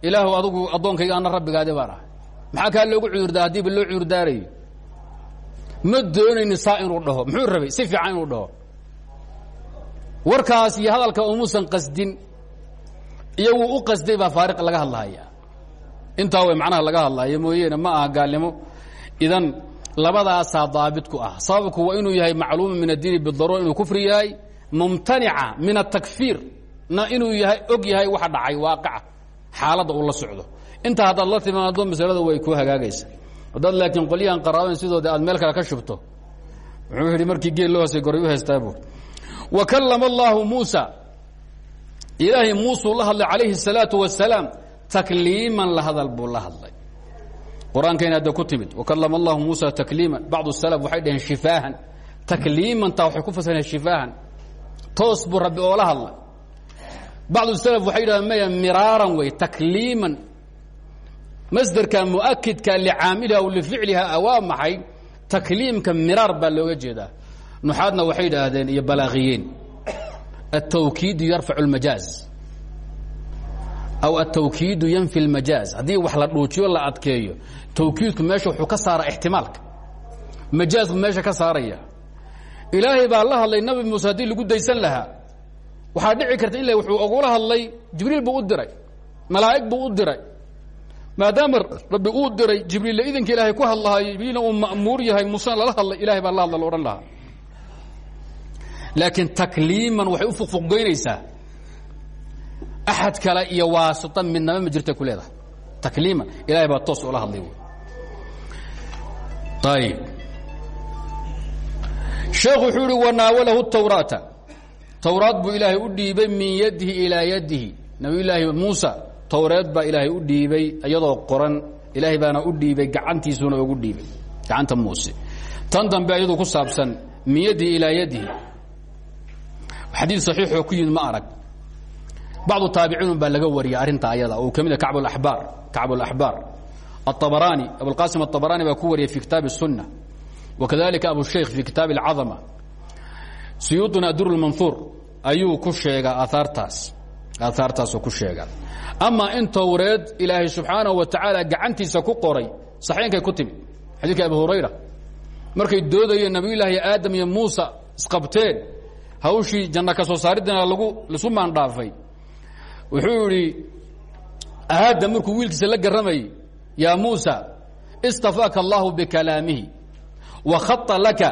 ilaahw adugu addoonkayga ana rabbigaadi baan ah maxaa kaa loogu cudurdaa haddiiba loo cudurdaarayo ma doonayni saa inuu dhaho. Muxuu rabay? Si fiican inuu dhaho. Warkaas iyo hadalka umuusan qasdin iyo wuu u qasday baa faariq laga hadlahaya intaa way macnaha laga hadlaya mooyeene ma aha gaalnimo. Idan labadaasaa daabit ku ah. Sababku waa inuu yahay macluuma min addiini bidaruura inuu kufri yahay mumtanica min atakfiir na inuu yahay og yahay waxa dhacay waaqaca xaaladda uu la socdo. Intaa haddaad la timaado masalada way ku hagaagaysa haddaad laakiin qolyahan qaraaban sidooda aad meel kale ka shubto wuxuu yidhi markii geel loo hoosay goray u haystaa buur wa kallama allaahu muusa ilaahay muusuu la hadlay calayhi الsalaatu wasalaam takliiman la hadal buu la hadlay. Qur'aankayna hadda ku timid wakalama allahu muusa takliiman. Bacdu salaf waxay dhaheen shifaahan. Takliimantaa waxay ku fasireen shifaahan. Toos buu rabbi oola hadlay. Bacdu salaf waxay yidhahdeen maya miraaran wey takliiman. Masderka muakidka licaamiliha aw lificliha waa maxay? Takliimka miraar baa looga jeedaa. Nuxaadna waxay yidhaahdeen iyo balaaqiyiin التwkiidu yarfac الmajaaz aw التwkiidu yanfi الmajaaz haddii wax la dhuujiyo la adkeeyo tawkiidku meesha wuxuu ka saara ixtimaalka majaazku meesha ka saaraya ilaahay baa la hadlay nabi muuse haddii lagu daysan lahaa waxaa dhici karta in wuxuu ogula hadlay jibriil buu u diray malaa'ig buu u diray maadaama rabbi uu diray jibriilla idinka ilaahay ku hadlahayo jibriilna uu ma'muur yahay muusena lala hadlay ilahay baa la hadla la odhan lahaa laakiin takliiman waxay u fuqfuqgeynaysaa axad kale iyo waasita midnaba ma jirta ku leedahay. Takliiman ilahay baa toos ula hadlay. Ayib sheekhu wuxuu yihi wanaawalahu tawraata. Tawraad buu ilaahay u dhiibay min yadihi ilaa yadihi. Nabiyulaahi muusa towreed baa ilaahay u dhiibay iyadoo qoran ilaahay baana u dhiibay gacantiisuuna ugu dhiibay gacanta muuse. Tan dambe ayadu ku saabsan min yadihi ilaa yadihi xadii saxiixoo ku yimid ma arag bacdu taabiciin baa laga wariyay arrinta ayada oo ka mid a kacb abaar kacb اlaxbaar aلطabaraani abulqasim aلطabaraani baa ku wariyay fi kitaabi الsunna wakadalika abushaykh fi kitaabi اlcadama suyuuduna adur اlmanhuur ayuu ku sheegaa aahaartaas aahaartaasuu ku sheegaa ama in towreed ilaahay subxaanahu wa tacaala gacantiisa ku qoray saxiinkay ku timid xadiidka abu hurayra markay doodayeen nabiyulaahi aadam iyo muusa isqabteen hawshii janna ka soo saaridana lagu lisu maandhaafay wuxuu idhi aadam markuu wiilkiisa la garramayey yaa muusa istafaaka allahu bikalaamihi wa khata laka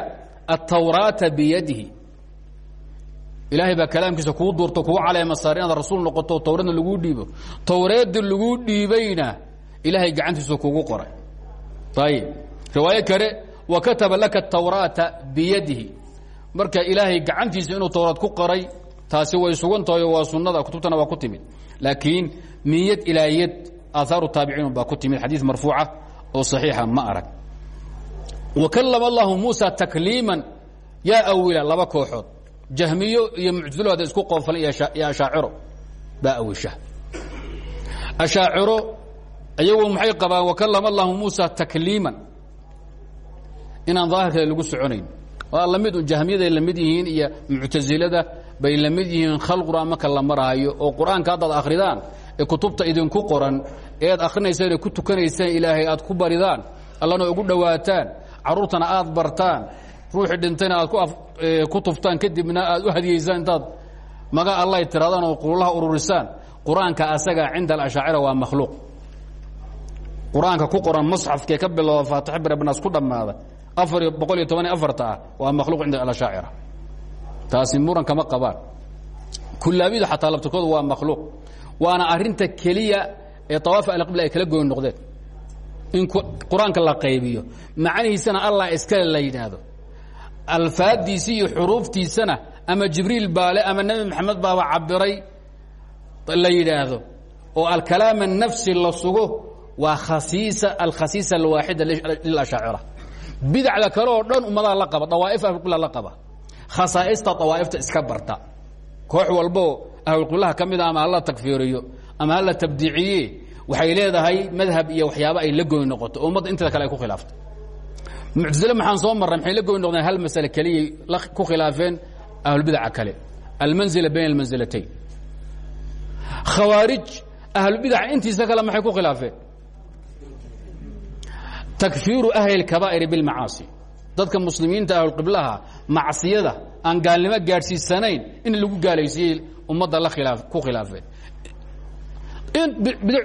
atawraata biyadihi. Ilaahay baa kalaamkiisa kuu duurto kuu caleema saar inaad rasuul noqoto towreedna laguu dhiibo. Towreedda laguu dhiibayna ilaahay gacantiisa kugu qoray. Ayib riwaayo kale wa kataba laka atawraata biyadihi marka ilaahay gacantiisa inuu towraad ku qoray taasi way sugan tahay oo waa sunnada kutubtana waa ku timid. Laakiin min yad ilaa yad aahaaru taabiciin baa ku timid xadiis marfuuca oo saxiixa ma arag. Wa kallama allahu muusa takliiman yaa awila laba kooxood jahmiyo iyo muctazilo hadda isku qoonfalan iyo ashaaciro baa awisha. Ashaaciro iyagu maxay qabaan wakallama allahu muusa takliiman? Inaan daahirkeeda lagu soconayn waa la mid jahmiyaday la mid yihiin iyo muctasilada bay la mid yihiin khal qur'aan marka la maraayo oo qur'aanka haddaad akhridaan ee kutubta idinku qoran ee aad akhrinaysaan ku tukanaysaan ilaahay aad ku baridaan allana ugu dhowaataan carruurtana aad bartaan ruuxii dhintayna aad ku tuftaan kadibna aad u hadiyeysaan intaad maga allay tiraadaan oo qulaha ururisaan qur'aanka asaga cinda alashaacira waa makhluuq. Qur'aanka ku qoran masxafkee ka bilowda faatix birabnaas ku dhammaada afar boqol iyo toban iyo afarta ah waa makhluuq cinda alashaacira taasi muran kama qabaan. Kullaabidu xataa labtirkoodu waa makhluuq. Waana arinta keliya ee awaafi alqibla ay kala goyn noqdeen. In qur'aanka la qaybiyo macnihiisana allah iskale la yidhaahdo. Alfaaddiisi iyo xuruuftiisana ama jibriil baale ama nebi maxamed baaba cabiray la yidhaahdo. Oo alkalaam الnafsi la sugo waa khasiisa alkhasiisa alwaaxida lilashaacira bidacda kale oo dhan ummadaa la qaba dawaaif ahlqibla la qaba. Khasaaista awaaifta iska barta. Koox walboo ahlulqiblaha ka mida ama hala takfiiriyo ama hala tabdiiciye waxay leedahay madhab iyo waxyaaba ay la goyn noqoto ummadda inteeda kale ay ku khilaaftay muctasile maxaan soo marray maxay la goyn noqdeen hal masale keliyay ku khilaafeen ahlulbidaca kale? Almanzila bayn almanzilatayn. Khawaarij ahlubidaca intiisa kale maxay ku khilaafeen takfiiru ahli اkabaa'iri biاlmacaasi dadka muslimiinta ahlulqiblaha macsiyada aan gaalnimo gaadhsiisanayn in lagu gaalaysiiyey ummadda la khilaa ku khilaafeen in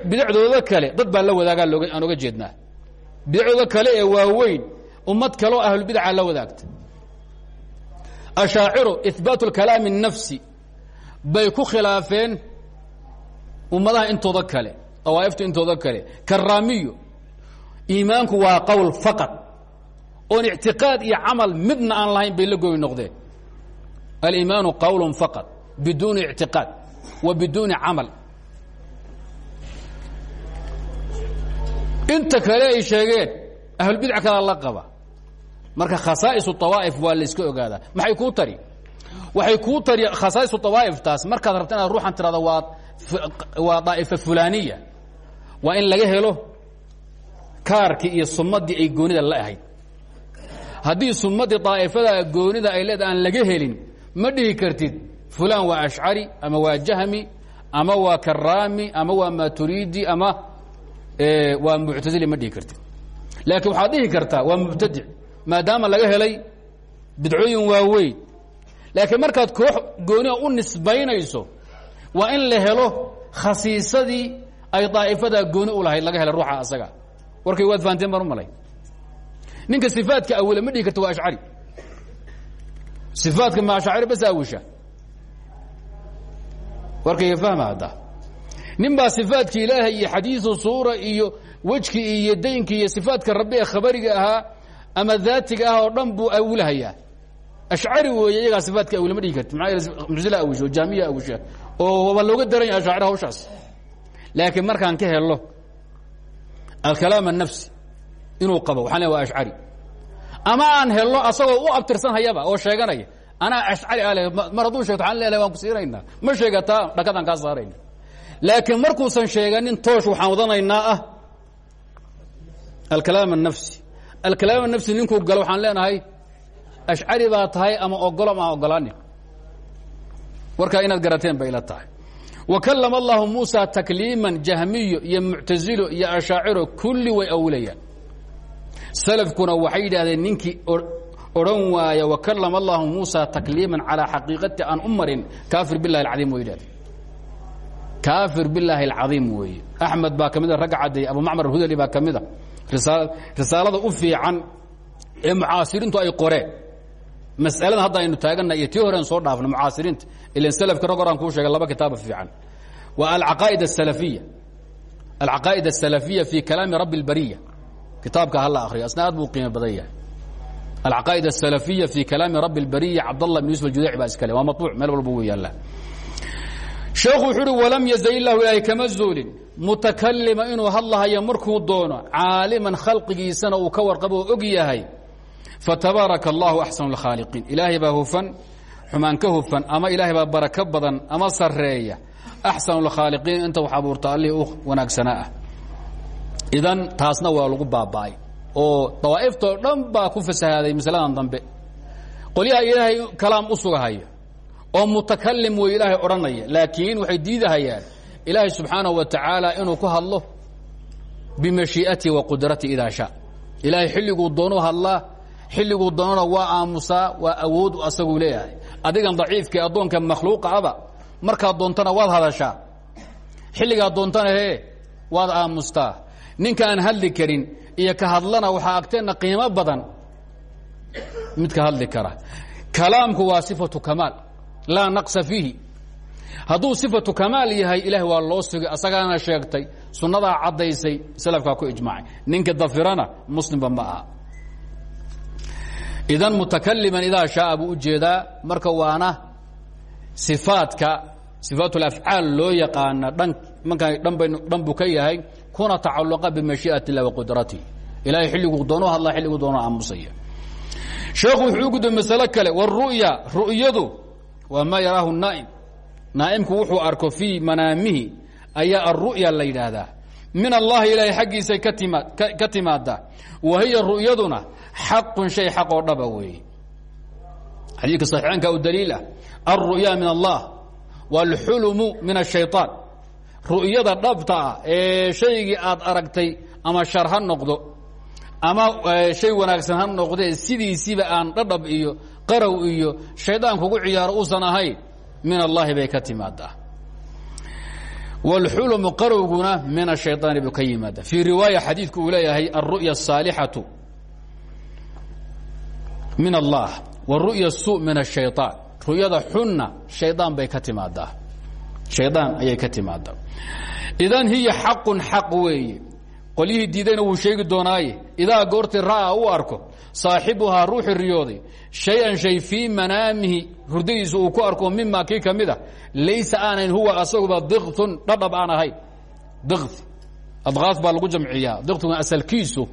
bidacdooda kale dad baa la wadaagaa looga aan oga jeednaa bidacdooda kale ee waaweyn ummad kaleo ahlulbidaca la wadaagta ashaaciru ihbaatu اlkalaami الnafsi bay ku khilaafeen ummadaha intooda kale awaaifta intooda kale karaamiyo iimaanku waa qowl faqad oon ictiqaad iyo camal midna aan lahayn bay la gooni noqdeen. Aliimaanu qowl faqad biduuni ictiqaad wa biduuni camal. Inta kale ay sheegeen ahlulbidc kala la qaba. Marka khasaa'is awaa'if waa la iska ogaadaa. Maxay kuu tari? Waxay kuu tari khasaa'is awaa'iftaas markaad rabta inaad ruuxan tirahda waa waa daa'ifa fulaaniya. Waa in laga helo kaarkii iyo sumadii ay goonida la ahayd. Haddii sumadii daa'ifada goonida ay leeda aan laga helin ma dhihi kartid fulan waa ashcari ama waa jahmi ama waa karaami ama waa maturidi ama waa muctazili ma dhihi kartid. Laakiin waxaad dhihi kartaa waa mubtadic maadaama laga helay bidcooyin waaweyn. Laakiin markaad koox gooniha u nisbaynayso waa in la helo khasiisadii ay daa'ifadaa gooni u lahayd laga hela ruuxa asaga warkay waad fahanteen baan u malay. Ninka sifaadka awila ma dhihi karta waa ashcari. Sifaadka ma ashacari bas awisha warkayga fahma hadda. Nin baa sifaadka ilaahay iyo xadiisu suura iyo wejki iyo daynki iyo sifaadka rabbi ee khabariga ahaa ama daatiga ah oo dhan buu awilhayaa ashcari weeye iyagaa sifaadka awila ma dhihi karti maxaa muctazila awisha oo jaamiya awisha oo waba looga daran yahay ashaacir hawshaas. Laakiin markaan ka helo alkalaam الnafsi inuu qabo waxaan leeya waa ashcari ama aan helno asagoo u abtirsan hayaba oo sheeganaya anaa ashcari ale mar hadduu sheegto waxaan leelahay waan ku siinaynaa ma sheegataa dhakadaan kaa saarayna laakiin markuusan sheeganin toosh waxaan wadanaynaa ah alkalaam الnafsi alkalaam الnafsi ninkuu galo waxaan leenahay ashcari baa tahay ama ogolo ama ogolaanin warkaa inaad garateen bay ila tahay وklm اllahu muسى تakliima jahmiyo iyo muctazilo iyo ashaaciro kulli way awilayaan slafkuna waxay yidhahdeen ninkii odhan waaya وklm اllahu muسى takliima calىa xaqiiqati aan u marin kaafir bilahi اcaiim way yidhahdeen kaafir bilaahi اlcaiim weeye axmed baa ka mida ragga cadeeye abu macmar hudali baa ka mida risaalada u fiican ee mucaasiriintu ay qoreen masaladan hadda aynu taagana iyo tii horen soo dhaafna mucaasiriinta ilan slafka rag oraan kuu sheegay laba kitaaba fiican waa alcaqaa'id الsalafiya alcaqaa'id الsalafiya fi kalaami rabi اlbariya kitaabka hala akriyo asna aad buu qiimo badan yahay alcaqaa'id الsalafiya fi kalaami rabi اlbariya cabdallah bn yusuf aljudayc baa iskale waa maطbuuc meel walba wuu yaallaa sheekhu wuxuu uhi walam yazal ilahu ilaahay kama zuulin mutakalima inuu hadlahayo markuu doono caaliman khalqigiisana uu ka warqabo oo og yahay fatabaaraka allahu axsanu اlkhaaliqiin ilaahay baa hufan xumaan ka hufan ama ilaahay baa barako badan ama sareeya axsanu اlkhaaliqiin inta wax abuurta allihii u wanaagsanaa ah idan taasna waa lagu baaba'ay oo dawaa'iftoo dhan baa ku fasahaaday masaladan dambe qolyaha ilaahay kalaam u sugahaya oo mutakalim wey ilaahay odhanaya laakiin waxay diidahayaan ilaahay subxaanaه wa tacaala inuu ku hadlo bimashii'atihi wa qudratihi idaa sha ilaahay xilliguu doonu hadlaa xilliguu doonana waa aamusaa waa awood asaguu leeyahay. Adigan daciifkae addoonka makhluuqa aba markaad doontana waad hadashaa. Xilligaad doontana hee waad aamustaa. Ninka aan hadli karin iyo ka hadlana waxaa agteenna qiimo badan mid ka hadli kara. Kalaamku waa sifatu kamaal laa naqsa fiihi. Hadduu sifatu kamaal yahay ilaah waa loo sugay asagaana sheegtay sunnadaa caddaysay salafkaa ku ijmaacay. Ninka dafirana muslimba ma aha idan mutakaliman idaa shaaa buu u marka waana sifaadka sifaat lafcaal loo yaqaana dhan manka dhan buu ka yahay kuna tacaluqa bimashiiat illah waqudrati ilahay xilliguu doonu hadla xilliguu doonu aamusaya. Sheekhu wuxuu u gudbay masale kale wru'ya ru'yadu waa maa yaraahu naa'im. Naa'imku wuxuu arko fii manaamihi ayaa alru'ya la yidhaahdaa. Min allahi ilaahay xaggiisay ka timaaddaa. Wa hiya ru'yaduna xaqun shay xaq oo dhaba weeye xadiidka saxiixaanka u daliil ah alru'ya min allah wاlxulmu min الshayطaan ru'yada dhabta ah ee shaygii aad aragtay ama shar ha noqdo ama shay wanaagsan ha noqdee sidiisiiba aan dhadhab iyo qarow iyo shaydaan kugu ciyaaro uusan ahayn min allahi bay ka timaadaa wاlxulmu qarowguna min الشhayطaani buu ka yimaada fii riwaaya xadiidku uu leeyahay الru'ya الصaalixaةu min allah wa ru'ya suu min ashayaan ru'yada xunna shayaan bay ka timaadaa shaydaan ayay idan hiya xaqun xaq weeye. Qolyihii wuu sheegi doonaaye. Idaa goorti ra'aa uu arko saaxibuhaa ruuxi riyooday shay-an shay fii manaamihi hurdadiisa uu ku arko mimaa kii ka ah, laysa aanayn huwa asaguba diktun dhadhab aan ahayn dikt adkaaf baa lagu jamciyaa. Diktigu asalkiisu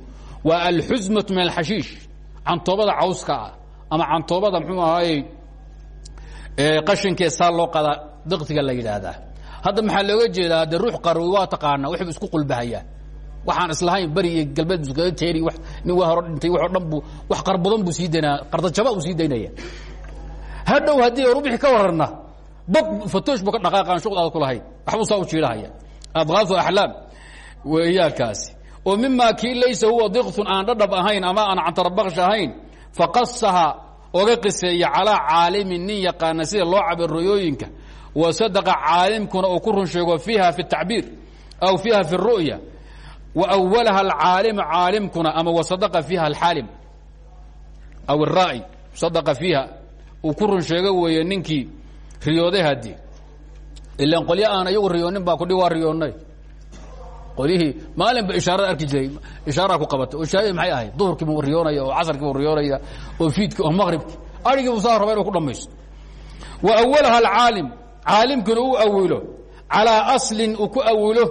min alxashiish cantoobada cawska ah ama cantoobada mxuu ahaayey qashinkee saa loo qadaa diktiga la yidhaahdaa. Hadda maxaa looga jeedaa de ruux qarowi waa taqaana waxbu isku qulbahayaa. Waxaan islahayn beri iyo galbeed bu iskaga teeri nin waa hore dhintay waxoo dhan bu wax qar badan buu sii daynaya qardajaba uu sii daynaya. Hadhow haddii rubixi ka wararna bad fatoosh buu ka dhaqaaqaan shuql aad ku lahayn waxbuu saa u jiidhahaya adkaafu axlaam weeyaakaasi oo mimaa kii laysa huwa diktun aan dhadhab ahayn ama aan cantarabaksh ahayn faqasaha oga qiseeya calaa caalimin nin yaqaana sida loo cabir ruyooyinka wa sadaqa caalimkuna uu ku run sheego fiiha fi tacbiir aw fiiha fi ru'ya wawalaha alcaalimu caalimkuna ama wasadaqa fiiha alxaalim aw iraa'i sadaqa fiiha uu ku run sheego weeye ninkii riyooday haddii. Ilaan qolyo aan iyagu riyoonin baa kudhi waa riyoonnay qolyihii maalinba ishaarada arki jiray ishaara ku qabatay oo ishaaradi maxay ahayd? Duhurkiibuu riyoonaya oo casarkiibuu riyoonaya oo fiidkii oo maqhribkii. Arigiibuu saa raba inuu ku dhamaysto wa awalaha alcaalim caalimkuna u awilo calaa aslin uu ku awilo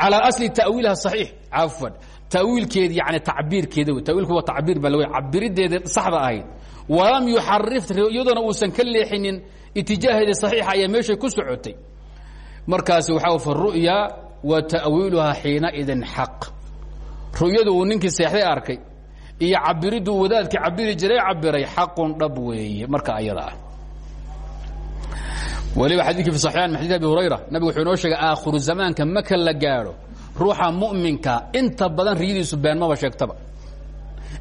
calaa asli ta'wiilha saxiix cafwan. Tawiilkeedi yani tacbiirkeeda w tawiilku waa tacbiir baa lawy cabirideeda saxda ahayd. Walam yuxarif iyadoona uusan ka leexinin itijaaheeda saxiixa ayaa meeshay ku socotay. Markaasi waxaa fa ru'ya wa ta'wiiluhaa xiinaidin xaq. Ru'yadu uu ninkii seexday arkay iyo cabiridduu wadaadkii cabiri jiray cabiray xaqun dhab weeye marka ayada ah. Waliba xadidkii fi saxiixan xadid abi hurayra nabigu wuxuu inoo sheegay aakhiru zamaanka maka la gaadho ruuxa mu'minka inta badan riyadiisu been maba sheegtaba.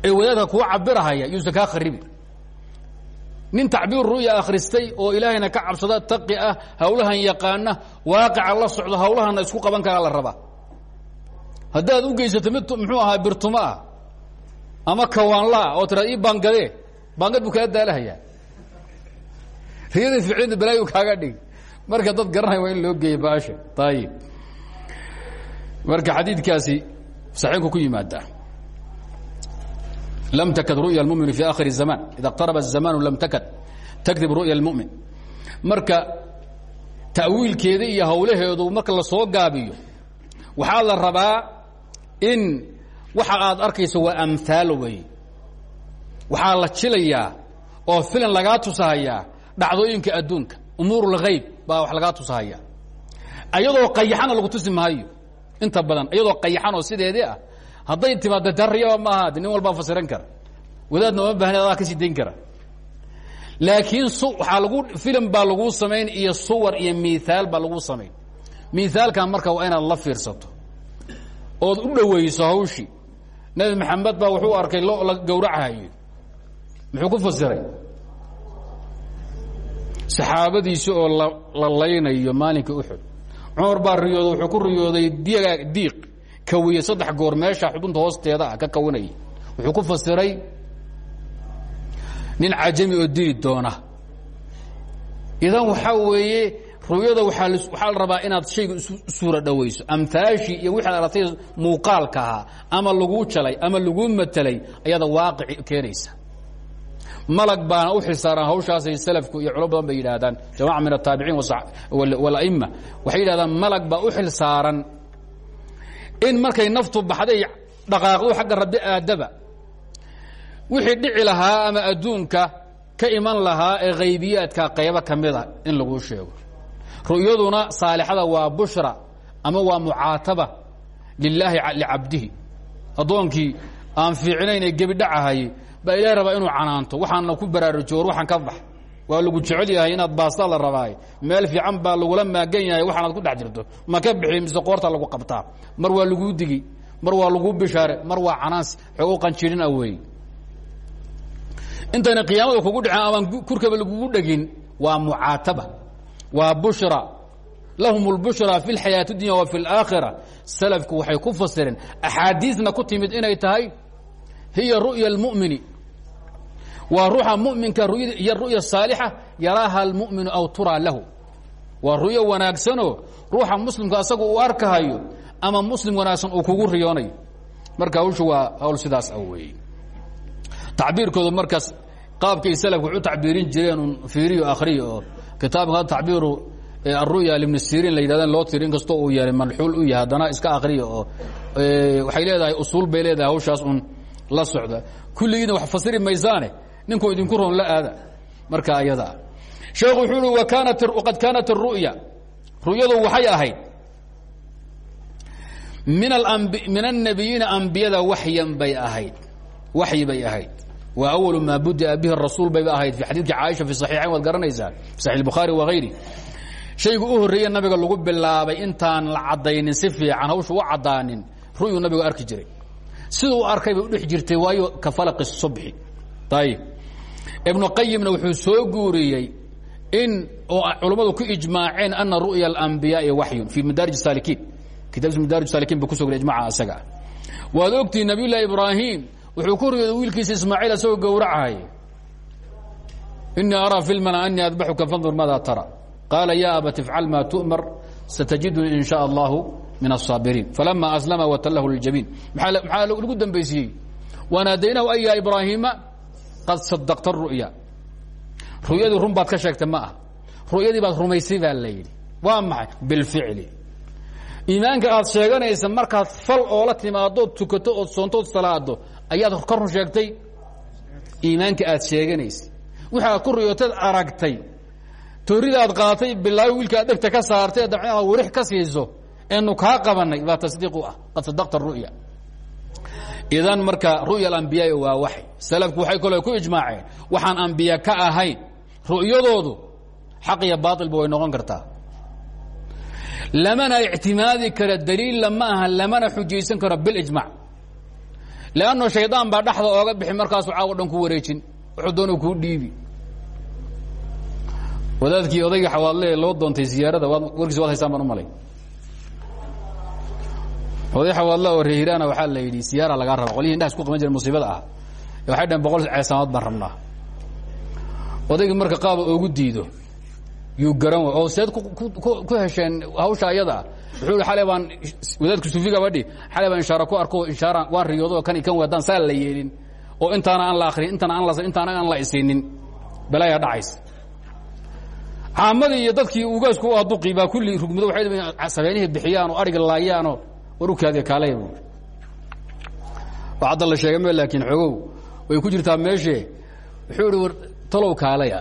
Ee wadaadka kuwa cabirahaya yuusan kaa kharibi nin tacbiir ru'ya akhristay oo ilaahayna ka cabsada taqi ah hawlahan yaqaana waaqica la socdo hawlahana isku qaban karaa la rabaa. Haddaad u geysato mid muxuu ahaa birtumo ah ama kawaanla ah oo tiraad ii baangadee baangad buu kaa daalahayaa. Riyada ficilda balaayu kaaga dhig marka dad garanaya waa in loo geeya baasha ayib marka xadiidkaasi saxiinku ku yimaadaa lam takad ru'ya اlmumin fi akhir الzaman ida اqtaraba الzamanu lam takad takdib ru'ya اlmumin marka ta'wiilkeeda iyo hawlaheedu marka la soo gaabiyo waxaa la rabaa in waxa aad arkayso waa amhaal wey waxaa la jilayaa oo filan lagaa tusahayaa dhacdooyinka adduunka umuur اlgayb baa wax lagaa tusahaya ayadoo qayaxana lagu tusi maayo inta badan iyadoo qayaxan oo sideedii ah hadday timaado dariyaba ma aha de nin walbaa fasiran kara. Wadaadna oma bahna adaa ka sii dayn kara. Laakiin waxaa lagu filim baa lagu samayn iyo suwar iyo miaal baa lagu samayn. Miaalkan marka waa inaad la fiirsato. Ood u dhoweyso hawshii nebi maxamed baa wuxuu arkay lo la gawrachayo muxuu ku fasiray? Saxaabadiisi oo la laynayo maalinkai uxud cumar baa riyooda wuxuu ku riyooday diga diiq kawiye saddex goor meesha xudunta hoosteeda ah ka kawinaya wuxuu ku fasiray nin cajami oo dili doona. Idan waxaa weeye ruyada waaa waxaa la rabaa inaad shayga suura dhowayso amhaashii iyo wixaad aragtay muuqaalka ahaa ama laguu jalay ama laguu matelay ayaada waaqici keenaysa malag baana u xilsaaran hawshaasay salafku iyo culo badan bay yidhaahdaan. Jamaca min ataabiciin walaima waxay yidhahdaan malag baa u xil saaran in markay naftu baxday dhaqaaqdo xagga rabbi aadaba wixii dhici lahaa ama adduunka ka iman lahaa ee haybiyaadka qaybo ka mida in laguu sheego. Ru'yaduna saalixada waa bushra ama waa mucaataba lilaahi licabdihi addoonkii aan fiicnayn ee gebidhacahay baa ilahi rabaa inuu canaanto waxaana ku baraarujo war waxaan ka bax waa lagu jecel yahay inaad baasta la rabaay meel fiican baa lagula maagan yahay waxaanaad ku dhex jirto ma ka bixi mise qoorta lagu qabtaa mar waa laguu digi mar waa lagu bishaare mar waa canaansi xoogo qanjirin ah weeye intayna qiyaamada kugu dhicin amaan kurkaba lagugu dhegin waa mucaataba waa bushra lahum اlbushra fi اlxayaaةi اdunya wa fi اlaakhira salafku waxay ku fasireen axaadiisna ku timid inay tahay hiya ru'ya اlmumini waa ruuxa muminka iyo ru'ya saalixa yaraaha اlmuminu aw turaa lahu. Waa ru'yo wanaagsanoo ruuxa muslimka asaga uu arkahayo ama muslim wanaagsan uu kugu riyoonayo. Marka hawshu waa hawl sidaas ah weeye. Tacbiirkoodu markaas qaabkay salafku waxu tacbiirin jireen un fiiriyo akhriyo oo kitaabka tacbiiru aru'ya libni sirin la yidhahdeen loo tiri in kastoo uu yahay malxuul u yahay haddana iska akriya oo waxay leedahay usuul bay leedahay hawshaas un la socda. Kulligiina wax fasiri maysaane ninkuu idinku roon la aada marka ayadaa sheekhu wuxuu uhi wakaanat qad kaanat الru'ya ru'yadu waxay ahayd min alambi min الnabiyiina ambiyada waxyan bay ahayd waxyi bay ahayd wa awalu maa budia bihi rasuul bayba ahayd fi xadiidki caaisha fi saxiixayn waad garanaysaa fi saxix الbukhaari wagayri shaygu u horreeye nabiga lagu bilaabay intaan la caddaynin si fiican hawshu u caddaanin ru'yu nabigu arki jiray siduu arkay bay udhex jirtay waayo ka falaqi subxi ayib ibnu qayimna wuxuu soo guuriyey in oo culammadu ku ijmaaceen ana ru'ya alambiyaai waxyun fii madaarij saalikiin kitabkiisa madaarij saalikiin buu ku sogray ijmaca asaga ah waad ogtihi nabiyullahi ibraahim wuxuu ku riyooday wiilkiisa ismaaciil asagoo gowracahaya inii araa fi lmana anii adbaxuka fandur maada tara qaala ya abat ifcal ma tu'mar satajidunii in shaء allahu min الصaabiriin falama aslama watallahu liljabiin maxaa lagu dambaysiiyey wanaadaynahu ay ya ibraahiima qad sadaqta ru'ya. Ru'yadii run baad ka sheegtay ma ah ru'yadii baad rumaysay baa la yidhi. Waa maxay? Bilficli. Iimaanka aad sheeganaysa markaad fal oola timaadood tukato ood soontood salaado ayaad ka run sheegtay? Iimaanka aad sheeganaysa. Waxaad ku riyooteed aragtay. Tooridaad qaatay bilaabi wiilkaad dhegta ka saartay dabcnaha warix ka siiso eenu kaa qabanay baa tasdiiqu ah. Qad sadaqta ru'ya idan marka ru'ya alambiyaai waa waxy salafku waxay kaloo ku ijmaaceen waxaan ambiya ka ahayn ru'yadoodu xaq iyo baailba way noqon kartaa. Lamana ictimaadi karo daliilla ma aha lamana xujaysan karo bilijmac leanno shaydaan baa dhexda ooga bixi markaasuu caawo dhan ku wareejin wuxuu doonu kuu dhiibi. Wadaadkii odayga xawaadle loo doontay ziyaarada warkiis waad haystaan baan u oday xawaadla oo reehiraana waxaa la yidhi siyaara lagaa raba qolyihii indhaha isku qaban jira musiibada ah. Waxay dhaheen boqol ceesamaad baan rabnaa. Odaygii marka qaaba oogu diido yuu garan way oo seed ku hesheen hawsha ayada wuxuu i xalay baan wadaadka suufiga badhi xalay baan ishaara ku arko ishaara waan riyoodo kan kan waadaan saa la yeelin. Oo intaana aan la akrin intaana aan la intaana aan la isinin balaayaa dhacaysa. Caamadii iyo dadkii ugaasku u aduqi baa kulli rugmado waxay sabeenihii bixiyaan oo ariga laayaanoo war u kaadiya kaalaya bu wax hadda la sheegay me laakiin xoogow way ku jirtaa meeshee wuxuu ihi war talow kaalaya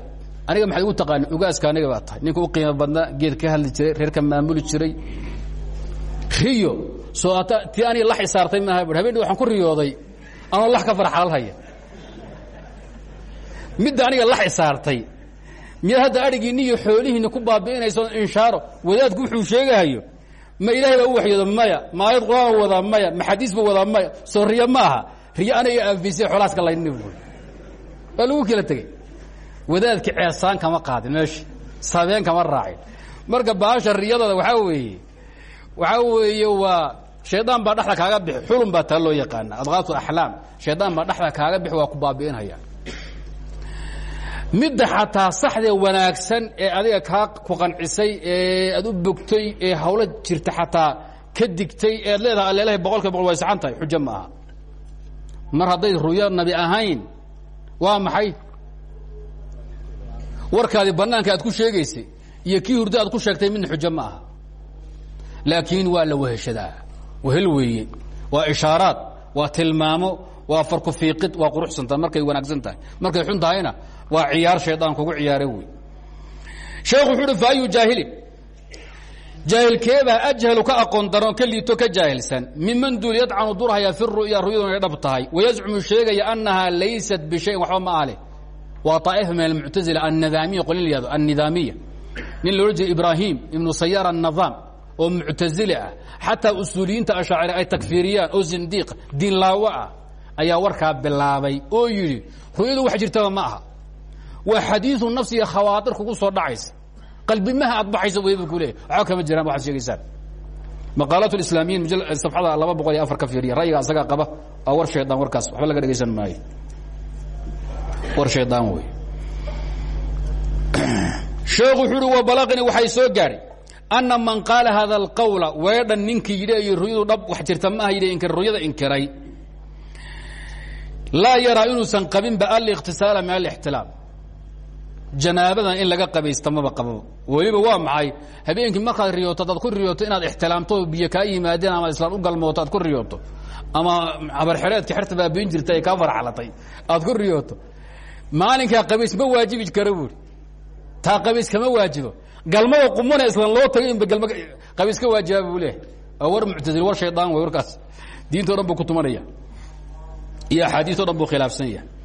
aniga maxaad igu taqaani ugaaska aniga baa tahay. Ninka u qiimo badnaa geed ka hadli jiray reerka maamuli jiray. Riyo soo ata tii aniga la xisaartay maaha bu habeen waxaan ku riyooday anoo lax ka farxalal haya. Midda aniga la xisaartay miyaad hadda adhigiinni iyo xoolihiinna ku baabi'inayso inshaaro wadaadku wuxuu sheegahayo ma ilaahay baa u waxyooda maya. Ma aayad qur'aan wadaa maya. Ma xadiis ba wadaa maya. Soo riyo ma aha riyo aniga aafisay xoolaaska laydni bu waa lagu kala tegey. Wadaadki ceesaan kama qaadin meesha sabeen kama raacin. Marka baasha riyadada waxaa weeye. Waxaa weeye waa shaydaan baa dhexda kaaga bixi. Xulun baa taa loo yaqaana adqaatu axlaam. Shaydaan baa dhexda kaaga bixi waa ku baabi'inhaya midda xataa saxdee wanaagsan ee adiga kaa ku qancisay ee aad u bogtay ee hawlo jirta xataa ka digtay ead leedahay alleelahay boqol kiiba boqol way saxan tahay xujo ma aha. Mar hadday ruyo nabi ahayn waa maxay? Warkaadii bannaanka aad ku sheegaysay iyo kii hurdo aad ku sheegtay midna xujo ma aha. Laakiin waa la weheshadaa. Wehel weeye. Waa ishaaraad waa tilmaamo waa farku fiiqid waa quruxsantaha markay wanaagsan tahay. Markay xun tahayna waa ciyaar shaydaan kugu ciyaara wey sheekhu wuxuu uhi faayu jaahilin. Jaahilkeebaa ajhalu ka aqoon daroon ka liito ka jaahilsan. Miman duul yadcanu durhaya fi ru'ya ru'yaduna ay dhab tahay. Wayazcumu sheegaya annahaa laysat bishayin waxba ma ale waa طaa'fa min almuctazila annidaamiya qolilyaado annidaamiya nin loola jeeda ibraahim ibnu sayaar annadaam oo muctazile ah. Xataa usuuliyiinta ashaacira ay takfiiriyaan oo zindiiqa diinlaawo ah ayaa warkaa bilaabay oo yidhi ru'yadu wax jirtaba ma aha waa xadiiu nafsiga khawaatir kugu soo dhacaysa. Qalbimaha aad baxaysa wey bu ku kama jiraan waxaad sheegaysaan. Maqaalaat islaamiyiin safxada laba boqol iyo ka fiiriya. Ra'yiga asagaa qaba. Waa war shaydaan warkaas. Waxba laga dhegaysan maayo. War shaydaan wey sheekhu wuxuu uhi wabalaqni waxay soo gaadhay anna man qaala hada alqawla weedhan ninkii yidhi iyo ru'yadu dhab wax jirta ma aha yidhi inkir ru'yada inkiray. Laa yaraa inuusan qabinba alikhtisaala min alixtilaam janaabadan in laga qabaysta maba qababa weliba waa maxay? Habeenkii markaad riyooto adaad ku riyooto inaad ixtilaamto biyo kaa yimaadeen ama islaan u galmooto aad ku riyooto. Ama habarxereedka xerta baabiin jirta ay kaa farxalatay aad ku riyooto. Maalinkaa qabays ma waajibi kara buuri taa qabays kama waajibo. Galmada qumana islaan loo tagay inba galma qabays ka waajiba buu leeyahay. Waa war muctazil war shaydaan wey warkaas. Diinto dhan buu ku tumanaya. Iyo axaadiis o dhan buu khilaafsan yahay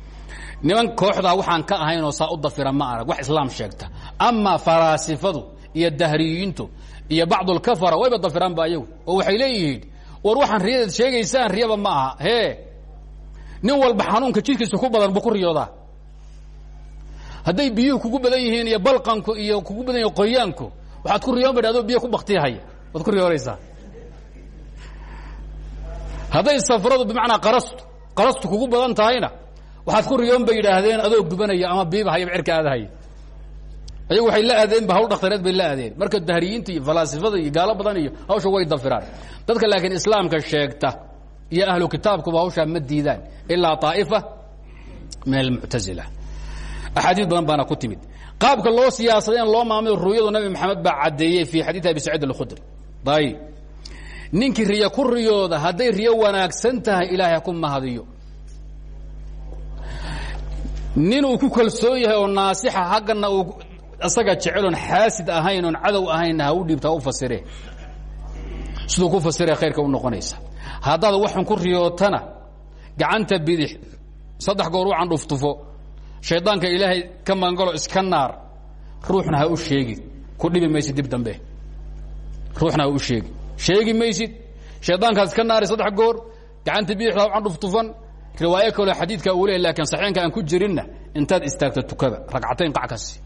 niman kooxdaa waxaan ka ahaynoo saa u dafira ma arag wax islaam sheegta. Amaa falaasifadu iyo dahriyiintu iyo bacdulkafara wayba dafiraanba ayagu oo waxay leeyihiin war waxaan riyadaad sheegaysaan riyaba ma aha. Hee nin walba xanuunka jidkiisa ku badan buu ku riyoodaa. Hadday biyuhu kugu badan yihiin iyo balqanku iyo kugu badan yihiin qoyaanku waxaad ku riyoon ba adoo biyo ku baktihaya waad ku riyoonaysaa hadday safradu bimacnaa qarastu qarastu kugu badan tahayna waxaad ku riyoon bay yidhaahdeen adoo gubanaya ama biiba hayaba cirka aadahaya ayagu waxay la aadeen ba hawl dhakhtareed bay la aadeen. Marka dahriyiinta iyo falaasifada iyo gaalo badan iyo hawsha way dafiraan. Dadka laakiin islaamka sheegta iyo ahlu kitaabkuba hawshaa ma diidaan ilaa طaa'ifa min almuctazila axaadiis badan baana ku timid. Qaabka loo siyaasaday in loo maamay ru'yadu nabi maxamed baa caddeeyey fii xadiid abi saciid alkhudri. Ayib ninkii riyo ku riyooda hadday riyo wanaagsan tahay ilaahay ha ku mahadiyo nin uu ku kalsoon yahay oo naasixa haggana uu isaga jeceloon xaasid ahayn oon cadow ahaynna ha u dhiibta ha u fasire. Siduu ku fasire khayrka u noqonaysa. Haddaad waxun ku riyootana gacanta bidix saddex goor u candhuftufo shaydaanka ilaahay ka magangalo iska naar ruuxna ha u sheegi. Ku dhibi maysid dib dambe. Ruuxna ha u sheegi. Sheegi maysid. Shaydaankaad iska naari saddex goor gacanta bidixda u candhuftufan riwaayo kaloo xadiidka uu leey lakiin saxiinka aan ku jirinna intaad istaagto tukada ragcatayn qac kasi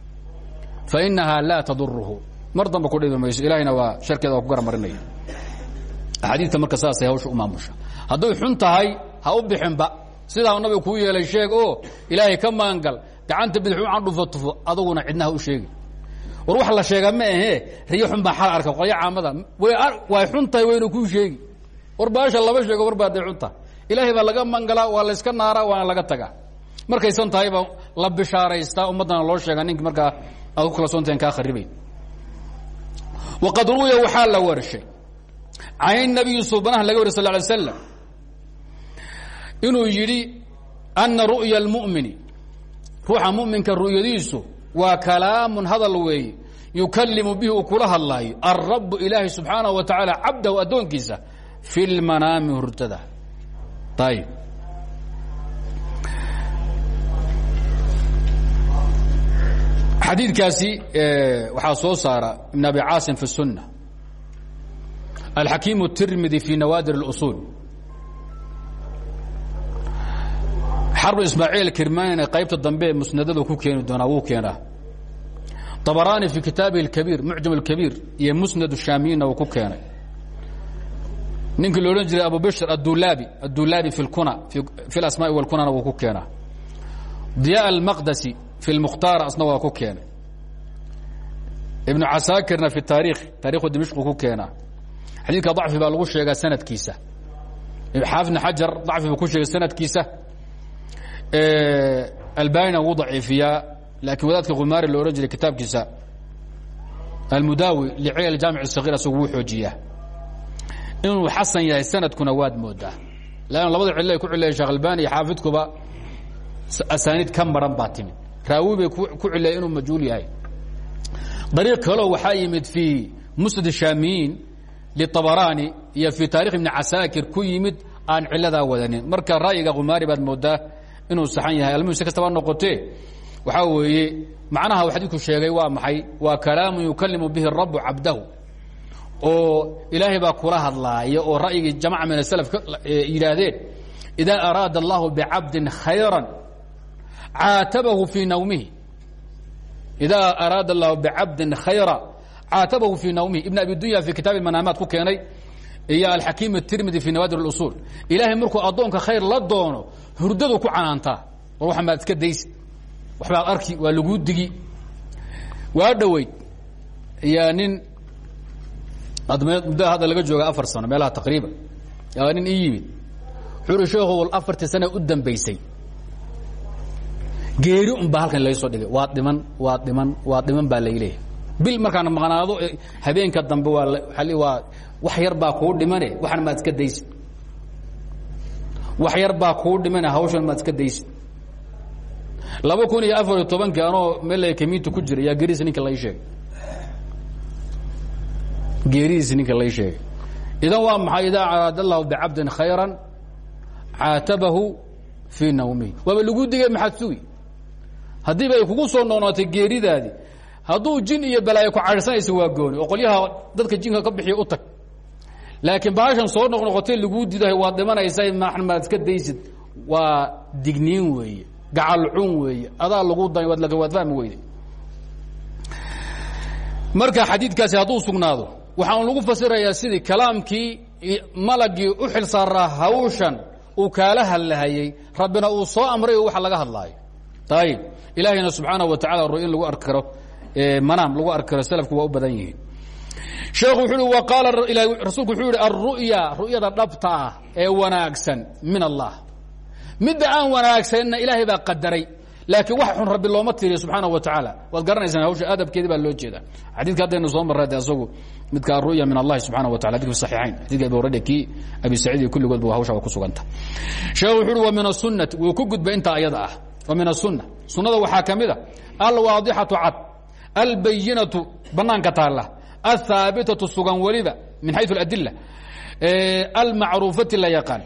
fa inahaa laa taduruhu mar damba ku dhibi mayso ilahayna waa sharkeeda waa ku garamarinaya axaadiidta marka saasay hawsha u maamusha. Hadday xun tahay ha u bixinba. Sidaa nabiga kuu yeelay sheeg oo ilaahay ka maangal gacanta bidix u candhufo tufo aduguna cidna ha u sheegi. War wax la sheega ma ahee riyo xun baa xal arka qolyo caamada. Way xun tahay waynu kuu sheegi. War baasha lama sheego war baa day xun tahay ilaahay baa laga mangalaa waa layska naaraa waana laga tagaa markaysan tahay baa la bishaaraystaa ummaddana loo sheegaa ninkii markaa aad ku kala soontahen kaa kharibay waqad ru'ya waxaa la warshay can nabiyi subanaha laga wariy sal slam inuu yidhi ana ru'ya اlmu'mini ruuxa mu'minka ru'yadiisu waa kalaamun hadal weeye yukalimu bihi uu kula hadlaayo alrabu ilaahi subxaanaه wa tacaala cabdahu addoonkiisa fi lmanaami hurdada ayb xadiidkaasi waxaa soo saara ibn abi caasim fi الsunة alxakiim الtirmidi fi nawaadir اlusul xarbu ismaaciil kirmanina qaybta dambe musnadadu ku keeni doonaa wuu keenaa طabaraani fi kitaabihi اkabiir mucjam اkabiir iyo musnad shaamiyinna uu ku keenay ninkii loodhan jiray abu bishr adulaabi adulaabi fi lkuna fi lasmaa'i walkunana wuu ku keenaa. Diya almaqdasi fi lmukhtaara asna waa ku keenay. Ibnu casaakirna fi taarikh taarikhu dimishqu ku keenaa. Xadiidka dacfi baa lagu sheegaa sanadkiisa. Xaafidna xajar dacfi buu ku sheegay sanadkiisa. Albanina wuu daciifiyaa laakiin wadaadka khumaari lo odhan jiray kitaabkiisa. Almudaawi liciil aljaamic sagiir isagu wuu xoojiyaa inuu xasan yahay sanadkuna waad moodaa. Lann labada cilo ay ku cileyen sheekh albani iyo xaafidkuba asaaniid ka maran baa timid. Ku cileyen inuu majhuul yahay. Dariiq kaleo waxaa yimid fii musnad shaamiyiin liطabaraani iyo fii taarikh ibni casaakir ku yimid aan ciladaa wadanin. Marka ra'yiga khumaari baad moodaa inuu saxan yahay. Almuhim si kastaba noqotee waxaa weeye macnaha uu xadiidku sheegay waa maxay? Waa kalaamu yukalimu bihi rabu cabdahu oo ilaahay baa kula hadlaaya oo ra'yigii jamaca min asalaf yidhaahdeen idaa araada allahu bicabdin khayra caatabahu fii nawmihi idaa araada allahu bicabdin khayra caatabahu fii nawmihi ibn abi dunya fii kitaabi manaamaad ku keenay iyo alxakiim الtirmidi fi nawaadir اusul ilaahay markuu addoonka khayr la doono hurdadu ku canaantaa war wax maad iska daysid waxbaad arki waa laguu digi waa dhoweyd yaa nin muddaa hadda laga jooga afar sano meelaha taqriiban nin ii yimid. Wuxuu uhi sheekhu afartii sana u dambaysay. Geeri un baa halkan laga soo dhigay. Waad dhiman waad dhiman waad dhiman baa layleeyahy bil markaan maqnaado habeenka dambe waa waa wax yar baa kuu dhimane waxan maad iska daysid wax yar baa kuu dhimane hawshan maad iska daysid laba kun iyo afar iyo tobankii anoo meel kamiinta ku jira yaa geerihiis ninka lai sheegay geerihiis ninka lai sheegay. Idan waa maxay? Idaa araada allahu bicabdin khayra caatabahu fii nawmihi. Waaba lagu digay maxaad sugi? Haddiiba ay kugu soo noonootay geeridaadii hadduu jin iyo balaayo ku caydhsanaysa waa gooni. Oo dadka jinka ka bixiya u tag. Laakiin baashan soo noqnoqotay laguu didahay waad dhimanaysa maad iska daysid. Waa digniin weeye gacalcun weeye adaa lagu da waad fahmi weyde marka xadiidkaasi hadduu sugnaado waxaan lagu fasirayaa sidii kalaamkii malagii u xil hawshan uu kaala hadlahayey rabbina uu soo amray waxa laga hadlaayo. Ayib ilaahayna subxaanaه wa tacala ru in lagu arki karo manaam lagu arki karo waa u badan yihiin. Sheekhu wuxuu uhi waqaala rasuulku wuxuu yihi alru'ya ru'yada dhabta ah ee wanaagsan min allah. Midda aan wanaagsanna ilaahay baa qadaray laakiin wax xun rabbi looma tiriyo subxaana wa tacaala waad garanaysaan hawsha adabkeedi baa loo jeeda xadidka haddaynu soo marra de asagu midka aru'ya min allahi subxana wa tacala xadidka fi saxiixayn. Xadidka abi hurayra kii abi saciid iyo kulligood hawsha ku suganta. Sheekhu wuxuu uhi wa min asunnati wuu ku gudbay intaa ayada ah. Wa min asunna sunnada waxaa ka mid a alwaadixatu cad albayinatu banaanka taalla althaabitatu sugan weliba min xayu اladila almacruufati la yaqaan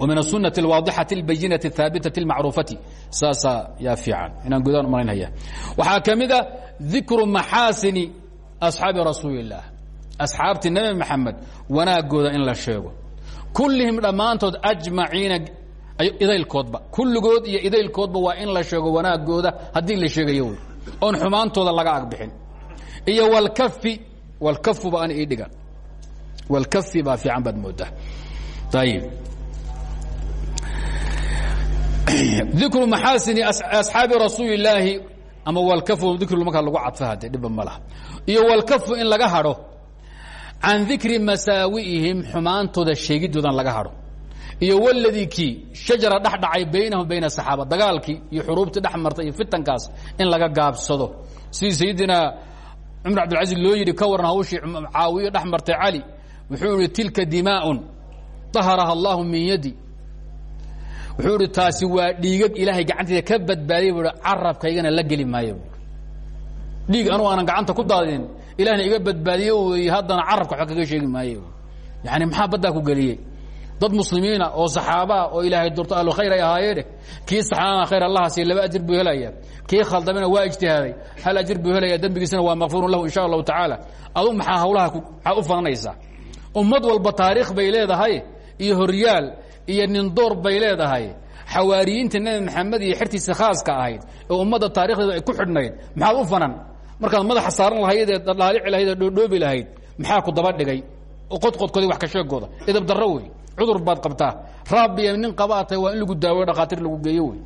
min الsunaة الواadixaة الbayinaة الثaabitaة الmacruufati saasaa yaa fiican inaan gudaan umalaynaya waxaa ka mida dikru maxaasini أصxaabi rasuuli الlah asxaabtii nebi maxamed wanaagooda in la sheego kullihim dhammaantood ajmaciina idaylkoodba kulligood iyo idaylkoodba waa in la sheego wanaagooda haddii la sheegayo wy oon xumaantooda laga agbixin iyo wlkafi wlkafuba ana ii dhigan wlkafi baa fiican baad moodaa ayib dikru maxaasini asxaabi rasuuli illaahi ama wlkafu dikru markaa lagu cadfa hade dhibba ma iyo wlkafu in laga hadho can dikri masaawi'ihim xumaantooda sheegidoodan laga hadho iyo wladii kii shajara dhex dhacay baynahum bayna saxaaba dagaalkii iyo xuruubtii dhex iyo fitankaas in laga gaabsado. Sidii sayidina cumar cabdilcaziz loo yidhi ka waran hawshii caawiyo dhex martay wuxuu ihi tilka dimaaun aharaha allahu min yadi wuxuu ihi taasi waa dhiigag ilaahay gacanteeda ka badbaadiyay bu carabkaygana la geli maayo. Dhiig anugu aanan gacanta ku daadin ilahna iga badbaadiye wey haddana carabka wa kaga sheegi maayo. Yani maxaa baddaa ku geliyey? Dad muslimiina oo saxaabaa oo ilaahay durto ahlu khayr ay ahaayeene kii saxaabana khayr allaha siiya laba ajir buu helaya kii khaldamena waa ijtihaaday hal ajir buu helaya dembigiisana waa makfuurun lahu insha allahu tacaala. Adu maxaa hawlaha maxaa u fananaysaa ummad walba taariikh bay leedahay iyo horyaal iyo nindoor bay leedahay. Xawaariyiinta nebi maxamed iyo xertiisa khaaska ahayd ee ummadda taarikhdeeda ay ku xidhnayd maxaad u fanan? Markaad madaxa saaran lahayd ee dhaalici lahayd ee dhoodhoobi lahayd maxaa ku daba dhigay? Qodqodkoodi wax ka sheegooda. Idab darro wey cudur baad qabtaa. Raabiya nin qabaa tahay waa in lagu daaweyo dhakhaatiir lagu geeyo wey.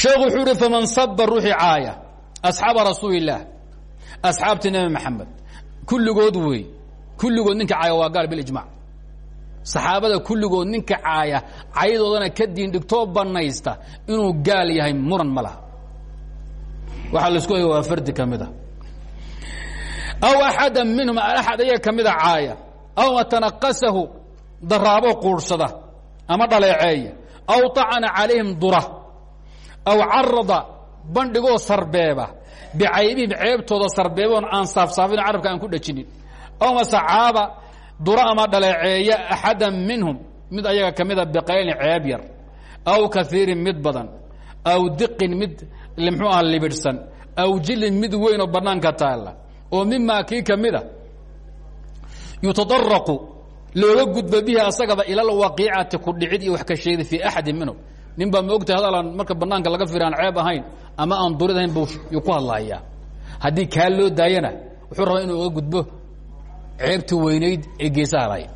Sheekhu wuxuu ihi faman saba ruuxii caaya asxaaba rasuuli illaah asxaabtii nebi maxamed kulligood wey kulligood ninka caaya waa gaal bilijmac saxaabada kulligood ninka caaya cayadoodana ka diin dhigtoo banaysta inuu gaal yahay muran ma laha. Waxaa la isku haya waa fardi ka mid a aw axada minhum axad ayaga ka mida caaya. Aw tanaqasahu daraabo quursada ama dhaleeceeya aw طacana calayhim dura. Aw carada bandhigoo sarbeeba. Bicaybihim ceebtooda sarbeeboon aan saafsaafin carabka aan ku dhajinin aw masacaaba dura ama dhaleeceeya axada minhum mid ayaga ka mida biqaylin ceeb yar aw kaiirin mid badan aw diqin mid mxuu aha libidhsan aw jilin mid weyn oo banaanka taalla oo mimaa kii ka mida yutadaraqu looga gudbo bihi asagaba ilal waqiicati ku dhicid iyo wax ka sheegda fii axadin minhum nin baa maogtahay hadalaan marka banaanka laga firi aan ceeb ahayn ama aan durid ahayn buu ku hadlahayaa haddii kaa loo daayana wuxuu rabaa inuu oga gudbo ceebti weynayd ee geesaha lahayd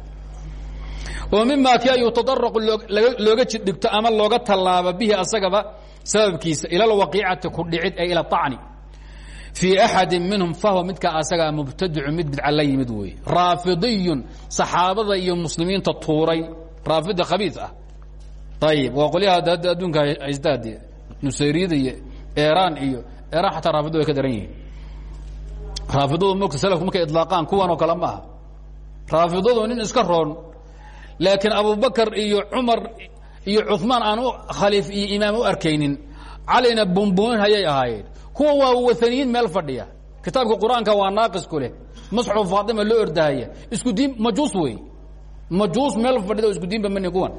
oo mimaa kia yutadaraqu looga jiddhigto ama looga tallaabo bihi asagaba sababkiisa ila alwaqiicati ku dhicid ee ila acni fii axadi minhum fahwa midkaa asagaa mubtadicu mid bidca la yimid weeye raafidiyun saxaabada iyo muslimiinta tuuray. Raafida khabiis ah. Ayib waa qolyaha adduunka haysta de nusayriyada iyo eraan iyo eraan xataa raafida ka daran yihiin raafidadu mogta salafku markay idlaaqaan kuwan oo kale ma aha. Raafidadu nin iska roon laakiin abubakar iyo cumar iyo cuثmaan aan khaliif iyo imaam u arkaynin. Calina bumbumin hayay ahaayeen. Kuwa waa waaniyiin meel fadhiya. Kitaabka qur'aanka waa naaqis ku leh. Masxu faatima loo ordahaya isku diin majuus wey majuus meel fadhida isku diinba mani kuwan.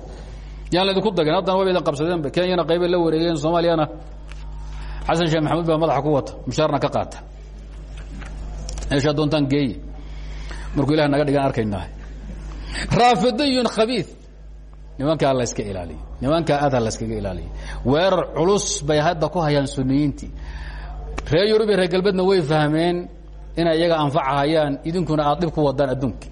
Yaan laydinku dagin. Haddana waba idin qabsadeenba kenyana qaybay la wareegeen soomaaliyana. Xasan sheekh maxamuud baa madaxa ku wata. Mushaarna ka qaata meeshaa doontaan geeye markuu ilah naga dhigaan arkaynaa raafidiyun khabiid nimankaa la yska ilaaliyo. Nimankaa aad ha la yskaga ilaaliyo. Weerar culus bay hadda ku hayaan suniyiintii reer yurub iyo reer galbeedna way fahmeen inay iyaga anfacahayaan idinkuna aad dhib ku wadaan adduunka.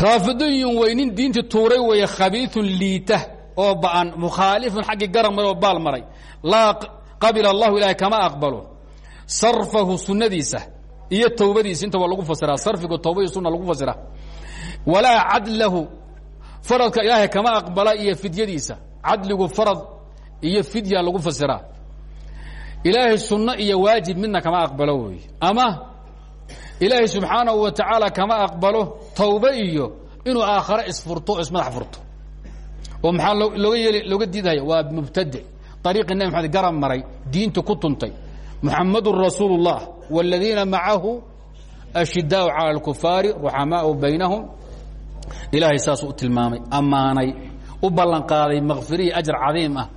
Raafidiyun wey nin diintii tuuray weeye khabiiun liita oo ba'an mukhaalifun xaggii garab maray oo baal maray. Laa qabila allahu ilaahay kama aqbalo sarfahu sunnadiisa iyo towbadiisa inta waa lagu fasiraa. Sarfiga towba iyo sunna lagu fasira walaa cadlahu faradka ilaahay kama aqbala iyo fidyadiisa. Cadligu farad iyo fidya lagu fasiraa. Ilaahay sunno iyo waajib midna kama aqbalo wey ama ilaahay subxaanahu wa tacaala kama aqbalo tawbe iyo inuu aakhare isfurto ismadax furto. Oo maxaa looga yeeli looga diidaya waa mubtadic ariiqii nebi maxamed garab maray diinta ku tuntay muxamadun rasuulu اllah wاladiina macahu ashidaau calى اlkufaari ruxamaau baynahum ilaahay saasuu u tilmaamay ammaanay u ballanqaaday makfirihi ajar cadiim ah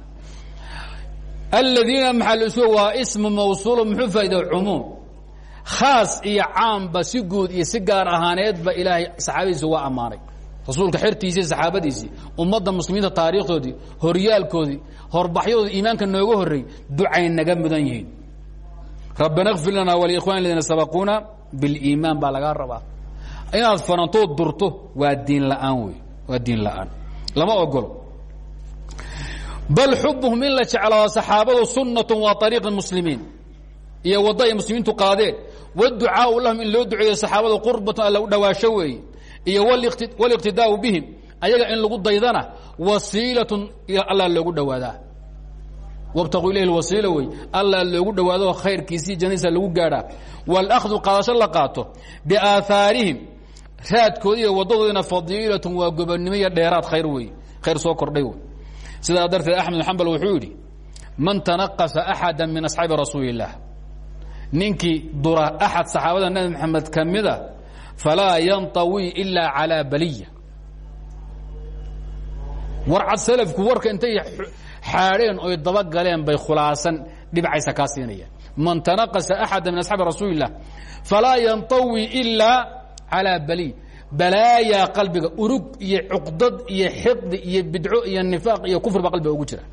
aladiina maxaa waa ismu mawsuulo muxuu faaida cumuum khaas iyo caamba si guud iyo si gaar ahaaneedba ilaahay saxaabadiisa waa ammaanay rasuulka xertiisii saxaabadiisii ummadda muslimiinta taariikhdoodii horyaalkoodii horbaxyadoodii iimaanka nooga horreey ducay naga mudan yihiin rabbana kfir lana walikhwan ladiina sabaquuna biliimaan baa lagaa rabaa. Inaad farantood durto waa diin la'aan wey waa diin la'aan. Lama ogolo. Bal xubuhum in la jeclaado saxaabadu sunnatu waa ariiqi muslimiin. Iyo wadda ay muslimiintu qaadeen. Wاducaau lahum in loo duceeyo saxaabadu qurbatun alla u dhawaasho weeye iyo wاliqtidaau bihim ayaga in lagu daydana wasiilatun allaa loogu dhowaadaa wاbtaquu ilayh wasiila wey allaa loogu dhowaado khayrkiisii jannadiisa lagu gaadhaa wاlأkhdu qaadasho la qaato biaahaarihim raadkoodi iyo waddadoodina fadiilatun waa gobonnimo iyo dheeraad khayr wey khayr soo kordhay wey sidaa darteed axmed xambal wuxuu yidhi man tanaqasa axada min asxaabi rasuuli الlah ninkii dura axad saxaabada nebi moxamed ka mida falaa yanطawi ilaa calىa baliya warcad salafku warka intay xaadheen oy daba galeen bay khulaasan dhibcaysa kaa siinayaan man tanaqasa axada min asxaabi rasuulilah falaa yanطawi ilaa calaa baliy balaayaa qalbiga urug iyo cuqdad iyo xiqdi iyo bidco iyo nifaaq iyo kufri baa qalbiga ugu jira.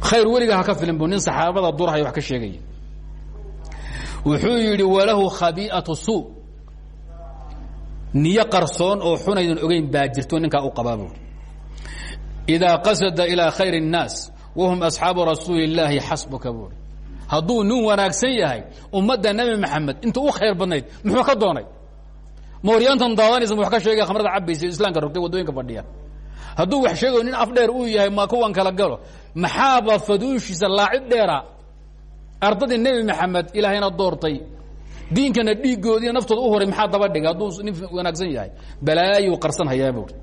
Khayr weliga haka filan bu nin saxaabada durhay wax ka sheegaya wuxuu yidhi walahu khabiiatu suu. Niyo qarsoon oo xunaydan ogeyn baa jirto ninkaa u qabaabo idaa qasada ilaa khayr الnaas wahum asxaabu rasuuli اllaahi xasbuka buuri hadduu nin wanaagsan yahay ummadda nebi maxamed inta u khayr badnayd muxuu ka doonay mooryaantan daadanaysa wax ka sheegay khamrada cabaysa islaamka rogtay waddooyinka fadhiya hadduu wax sheegayo nin af dheer uu yahay ma kuwan kala galo maxaaba faduushiisa laacib dheera ardadii nebi maxamed ilaahayna doortay diinkana dhiigoodiiy naftooda u horay maxaa daba dhigay hadduu nin wanaagsan yahay balaayuu qarsan hayaa buuri